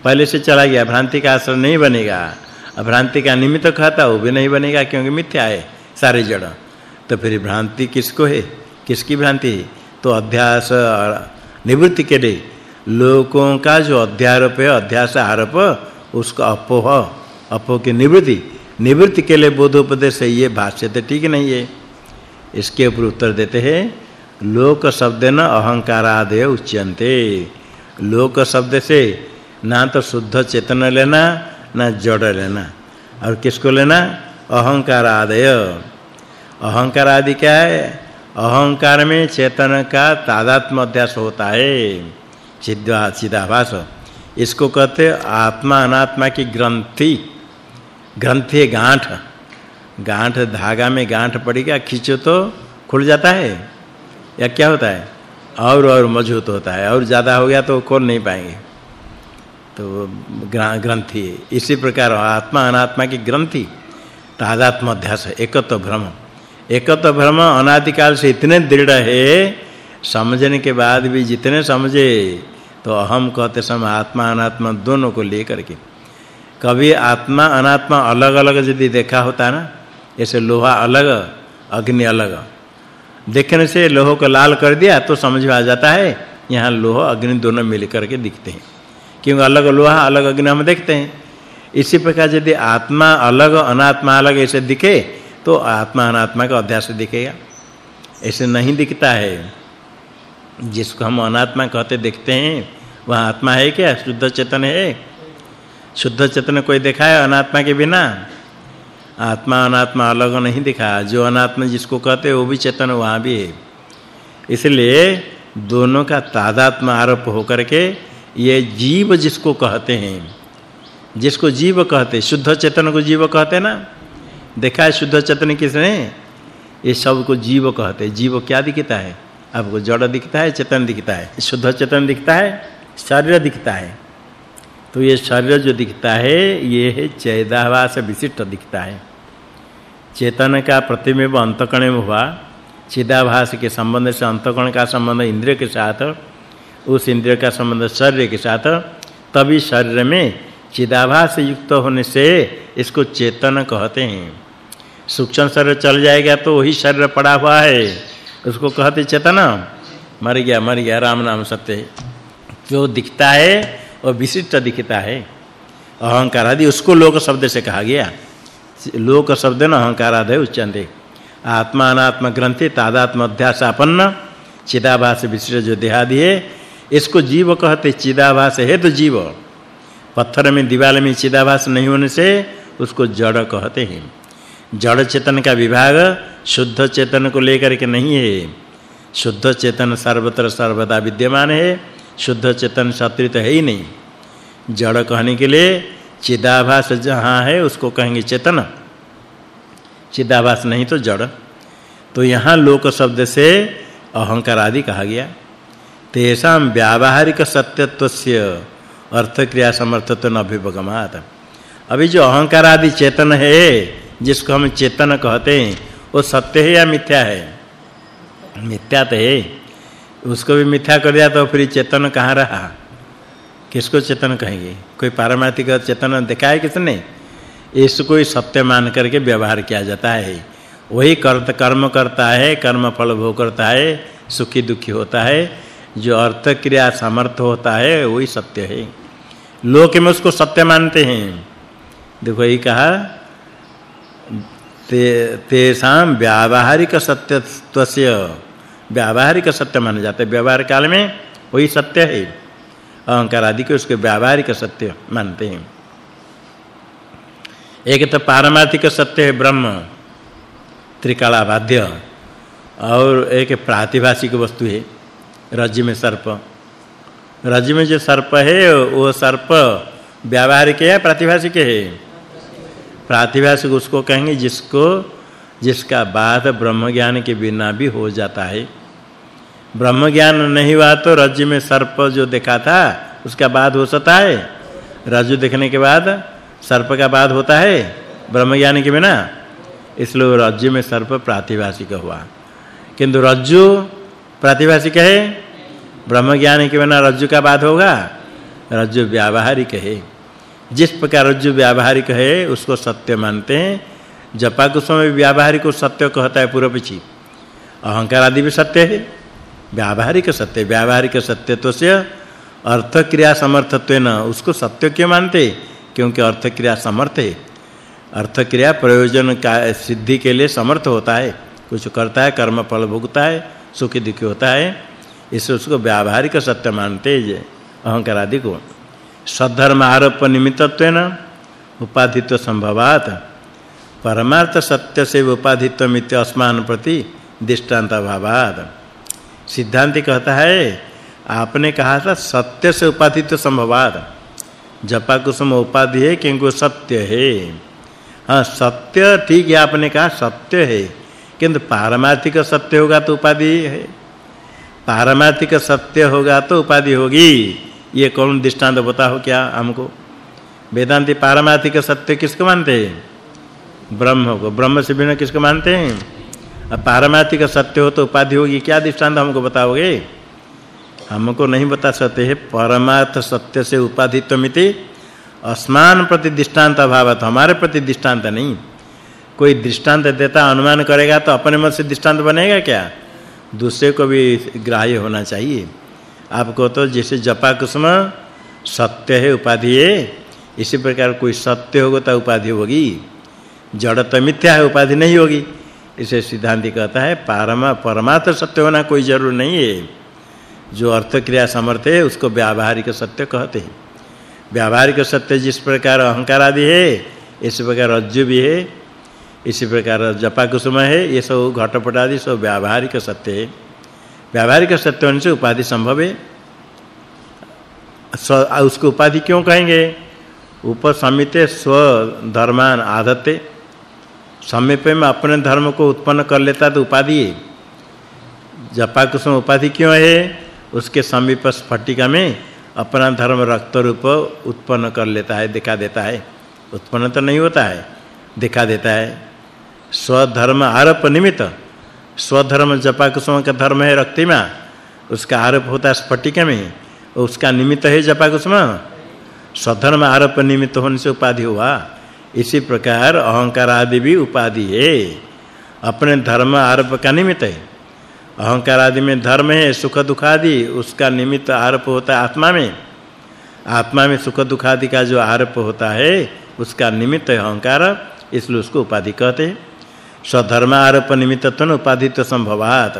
पहले से चला गया, भ्रांति का आश्रय नहीं बनेगा। भ्रांति का निमित्त खाता, वो भी नहीं बनेगा क्योंकि मिथ्या है, सारे जड़। तो फिर भ्रांति किसको है? किसकी भ्रांति है? तो अध्यास निवृत्ति के लिए, लोगों का जो अध्यारोप है, अध्यास आरोप, उसका अपोह अपोह की निवृत्ति। निवृत्ति के लिए बोधोपदेश है, ये भाष्य तो ठीक नहीं है। इसके ऊपर उत्तर देते हैं, लोक शब्द न अहंकारादय उच्यन्ते। लोक शब्द से ना तो शुद्ध चेतन लेना ना जड़ लेना। और किसको लेना? अहंकार आदय। अहंकार आदि क्या है? अहंकार में चेतन का तादात्म्य अध्यास होता है। चिद्वा चिदाभास इसको कहते आत्मा अनात्मा की ग्रंथि। ग्रंथि गांठ। गांठ धागा में गांठ पड़ी पड़ेगा खींचो तो खुल जाता है। या क्या होता है? और और मज़बूत होता है। और ज़्यादा हो गया तो खोल नहीं पाएँगे। तो ग्रंथि। इसी प्रकार आत्मा, अनात्मा की ग्रंथि तादात्म अध्यास, एकत्व भ्रम। एकत्व भ्रम अनादिकाल से इतने दृढ़ है, समझने के बाद भी जितने समझे तो अहम कहते समय आत्मा, अनात्मा दोनों को लेकर के। कभी आत्मा, अनात्मा अलग-अलग यदि देखा होता ना, ऐसे लोहा अलग, अग्नि अलग। देखने से लोह को लाल कर दिया तो समझ में आ जाता है, यहाँ लोह, अग्नि दोनों मिल करके दिखते हैं। क्योंकि अलग लोहा, अलग अग्नि हम देखते हैं। इसी प्रकार यदि आत्मा अलग, अनात्मा अलग ऐसे दिखे तो आत्मा, अनात्मा का अध्यास दिखेगा। ऐसे नहीं दिखता है। जिसको हम अनात्मा कहते देखते हैं, वह आत्मा है क्या? शुद्ध चेतन है? शुद्ध चेतन कोई देखा है अनात्मा के बिना? आत्मा, अनात्मा अलग नहीं दिखा। जो अनात्मा जिसको कहते वो भी चेतन, वहाँ भी है। इसलिए दोनों का तादात्म आरोप होकर के ये जीव जिसको कहते हैं, जिसको जीव कहते शुद्ध चेतन को जीव कहते ना? देखा है शुद्ध चेतन किसने? ये सबको जीव कहते जीव क्या दिखता है? आपको जड़ दिखता है, चेतन दिखता है। शुद्ध चेतन दिखता है, शरीर दिखता है। तो ये शरीर जो दिखता है, ये है चैदाभास विशिष्ट दिखता है। चेतन का प्रतिबिंब अंतकण में हुआ। चिदाभास के संबंध से अंतकण का संबंध इंद्रिय के साथ उस इंद्रिय का संबंध शरीर के साथ, तभी शरीर में चिदाभास युक्त होने से इसको चेतन कहते हैं। सूक्ष्म शरीर चल जाएगा तो वही शरीर पड़ा हुआ है। उसको कहते चेतन, मर गया मर गया, राम नाम सत्य। जो दिखता है, वो विशिष्ट दिखता है। अहंकार आदि, उसको लोक शब्द से कहा गया। लोक शब्द न अहंकार आदि उच्चन्ते आत्मा अनात्म ग्रंथि, तादात्म अध्यासापन्न, चिदाभास विशिष्ट जो देहादि है इसको जीव कहते चिदाभास है तो जीव। पत्थर में दीवार में चिदाभास नहीं होने से उसको जड़ कहते हैं। जड़ चेतन का विभाग शुद्ध चेतन को लेकर के नहीं है। शुद्ध चेतन सर्वत्र सर्वदा विद्यमान है, शुद्ध चेतन सत्रित है ही नहीं। जड़ कहने के लिए चिदाभास जहाँ है, उसको कहेंगे चेतन। चिदाभास नहीं तो जड़। तो यहाँ लोक शब्द से अहंकार आदि कहा गया। तेषाम व्यावहारिक सत्यत्वस्य अर्थ क्रिया समर्थत्व न अभिभगमात। अभी जो अहंकार आदि चेतन है, जिसको हम चेतन कहते हैं, वो सत्य है या मिथ्या है? मिथ्या तो है। उसको भी मिथ्या कर दिया तो फिर चेतन कहाँ रहा? किसको चेतन कहेंगे? कोई पारमार्थिक चेतन देखा है किसने? इसको ही सत्य मान करके व्यवहार किया जाता है। वही कर्त कर्म करता है कर्म फल भोग करता है, सुखी दुखी होता है। जो अर्थ क्रिया समर्थ होता है, वही सत्य है। लोक में उसको सत्य मानते हैं। देखो, ये कहा, ते तेषाम व्यावहारिक सत्यत्वस्य, व्यावहारिक सत्य माना जाता है। व्यवहार काल में वही सत्य है। अहंकार आदि के उसके व्यावहारिक सत्य मानते हैं। एक तो पारमार्थिक सत्य है ब्रह्म त्रिकाला बाध्य और एक प्रातिभाषिक वस्तु है। रज्जु में सर्प। रज्जु में जो सर्प है, वो सर्प व्यावहारिक है प्रातिभाषिक है? प्रातिभाषिक उसको कहेंगे जिसको, जिसका बाध ब्रह्म ज्ञान के बिना भी हो जाता है। ब्रह्म ज्ञान नहीं हुआ तो रज्जु में सर्प जो देखा था, उसका बाद हो सकता है। रज्जु देखने के बाद सर्प का बाद होता है ब्रह्म ज्ञान के बिना। इसलिए रज्जु में सर्प प्रातिभाषिक हुआ। किंतु रज्जु प्रातिभाषिक है ब्रह्म ज्ञान के बिना रज्जु का बाद होगा, रज्जु व्यावहारिक है जिस प्रकार रज्जु व्यावहारिक है उसको सत्य मानते हैं। जपा कुसुम व्यावहारिक को सत्य कहता है पूर्व पीछे अहंकार आदि भी सत्य है। व्यावहारिक सत्य, व्यावहारिक सत्यत्व से अर्थ क्रिया समर्थत्वेन उसको सत्य क्यों मानते? क्योंकि अर्थ क्रिया समर्थ है। अर्थ क्रिया प्रयोजन का सिद्धि के लिए समर्थ होता है। कुछ करता है, कर्म फल भोगता है। सुखी दुखी होता है इससे उसको व्यावहारिक सत्य मानते हैं अहंकार आदि को। सद्धर्म आरोप निमित्तत्वेन उपाधित्व संभवात। परमार्थ सत्य से उपाधित्व मित्य अस्मान प्रति दृष्टांत अभावात सिद्धांति कहता है, आपने कहा था सत्य से उपाधित्व संभवात। जपा कुसुम उपाधि है क्योंकि सत्य है। हाँ सत्य ठीक है, आपने कहा सत्य है। किंतु पारमार्थिक सत्य होगा तो उपाधि है। पारमार्थिक सत्य होगा तो उपाधि होगी। ये कौन दृष्टांत बताओ क्या हमको? वेदांती पारमार्थिक सत्य किसको मानते हैं? ब्रह्म को। ब्रह्म से बिना किसको मानते हैं? अब पारमार्थिक सत्य हो तो उपाधि होगी, क्या दृष्टांत हमको बताओगे? हमको नहीं बता सकते हैं। परमार्थ सत्य से उपाधित्व मिति अस्मान प्रति दृष्टांत अभावत। हमारे प्रति दृष्टांत नहीं। कोई दृष्टांत देता, अनुमान करेगा तो अपने मत से दृष्टांत बनेगा क्या? दूसरे को भी ग्राह्य होना चाहिए। आपको तो जैसे जपा कुसुम, सत्य है उपाधि है इसी प्रकार कोई सत्य होगा तो उपाधि होगी। जड़ तो मिथ्या है, उपाधि नहीं होगी। इसे सिद्धांत कहता है, पारमा, परमात्म सत्य होना कोई ज़रूर नहीं है। जो अर्थ क्रिया समर्थ है, उसको व्यावहारिक सत्य कहते हैं। व्यावहारिक सत्य जिस प्रकार अहंकार आदि है, इस प्रकार रज्जु भी है। इसी प्रकार जपा कुसुम है, ये सब घटपट आदि सब व्यावहारिक सत्य है। व्यावहारिक सत्य होने से उपाधि संभव है। उसको उपाधि क्यों कहेंगे? उपसमिते स्व धर्मान आदते समीप में अपने धर्म को उत्पन्न कर लेता तो उपाधि है। जपा कुसुम उपाधि क्यों है? उसके समीप स्फटिका में अपना धर्म रक्त रूप उत्पन्न कर लेता है, दिखा देता है। उत्पन्न तो नहीं होता है, दिखा देता है। स्वधर्म आरोप निमित्त, स्वधर्म जपा कुसुम का धर्म है रक्तिमा उसका आरोप होता है स्फटिका में, उसका निमित्त है जपा कुसुम स्वधर्म आरोप निमित्त होने से उपाधि हुआ। इसी प्रकार अहंकार आदि भी उपाधि है। अपने धर्म आरोप का निमित्त है। अहंकार आदि में धर्म है, सुख दुख आदि, उसका निमित्त आरोप होता है आत्मा में। आत्मा में सुख दुख आदि का जो आरोप होता है, उसका निमित्त है अहंकार, इसलिए उसको उपाधि कहते हैं। स्वधर्म आरोप निमित्तत्व उपाधि तो संभवात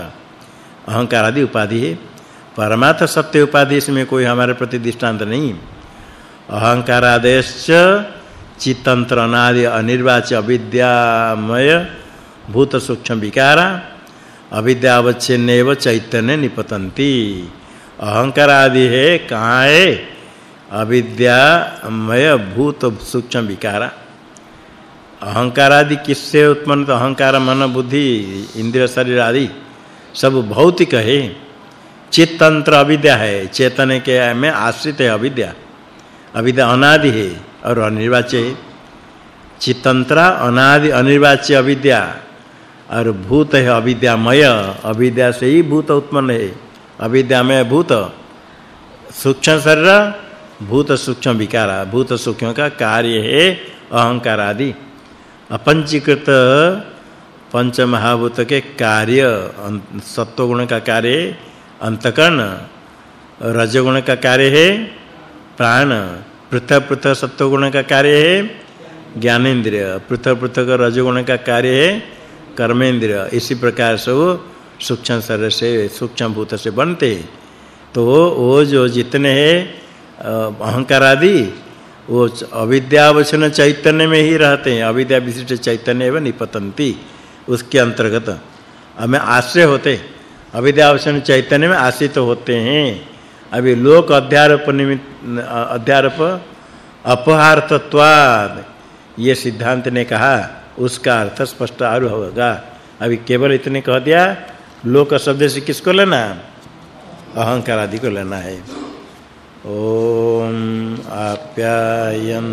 अहंकार आदि उपाधि है। परमार्थ सत्य उपाधि इसमें कोई हमारे प्रति दृष्टांत नहीं। अहंकार आदेश चितंत्र अनादि अनिर्वाच्य अविद्यामय भूत सूक्ष्म विकारा अविद्यावच्छिन्नैव चैतन्य निपतंती अहंकार आदि है, कहाँ है? अविद्यामय भूत सूक्ष्म विकारा अहंकार आदि किससे उत्पन्न तो अहंकार, मन, बुद्धि, इंद्रिय, शरीर आदि सब भौतिक है। चित्तंत्र अविद्या है। चेतन के में आश्रित है अविद्या। अविद्या अनादि है और अनिर्वाच्य है। चित्तंत्र अनादि, अनिर्वाच्य अविद्या और भूत है अविद्यामय। अविद्या से ही भूत उत्पन्न है। अविद्यामय भूत, सूक्ष्म शरीर, भूत सूक्ष्म विकार। भूत सूक्ष्म का कार्य है अहंकार आदि अपंचीकृत पंच महाभूत के कार्य सत्व गुण का कार्य, अंतकरण रजगुण का कार्य है प्राण पृथक पृथक सत्व गुण का कार्य है ज्ञानेंद्रिय पृथक पृथक रजगुण का कार्य है कर्मेंद्रिय इसी प्रकार से वो सूक्ष्म शरीर से, सूक्ष्म भूत से बनते तो वो जो जितने हैं अहंकार आदि वो अविद्यावचन चैतन्य में ही रहते हैं। अविद्या विशिष्ट चैतन्य एवं निपतंती, उसके अंतर्गत। हमें आश्रय होते, अविद्यावचन चैतन्य में आश्रित होते हैं। अभी लोक अध्यारोप निमित्त, अध्यारोप अपहार्थत्वाद ये सिद्धांत ने कहा, उसका अर्थ स्पष्ट आरु होगा। अभी केवल इतने कह दिया, लोक शब्द से किसको लेना? अहंकार आदि को लेना है। ओम आप्यायन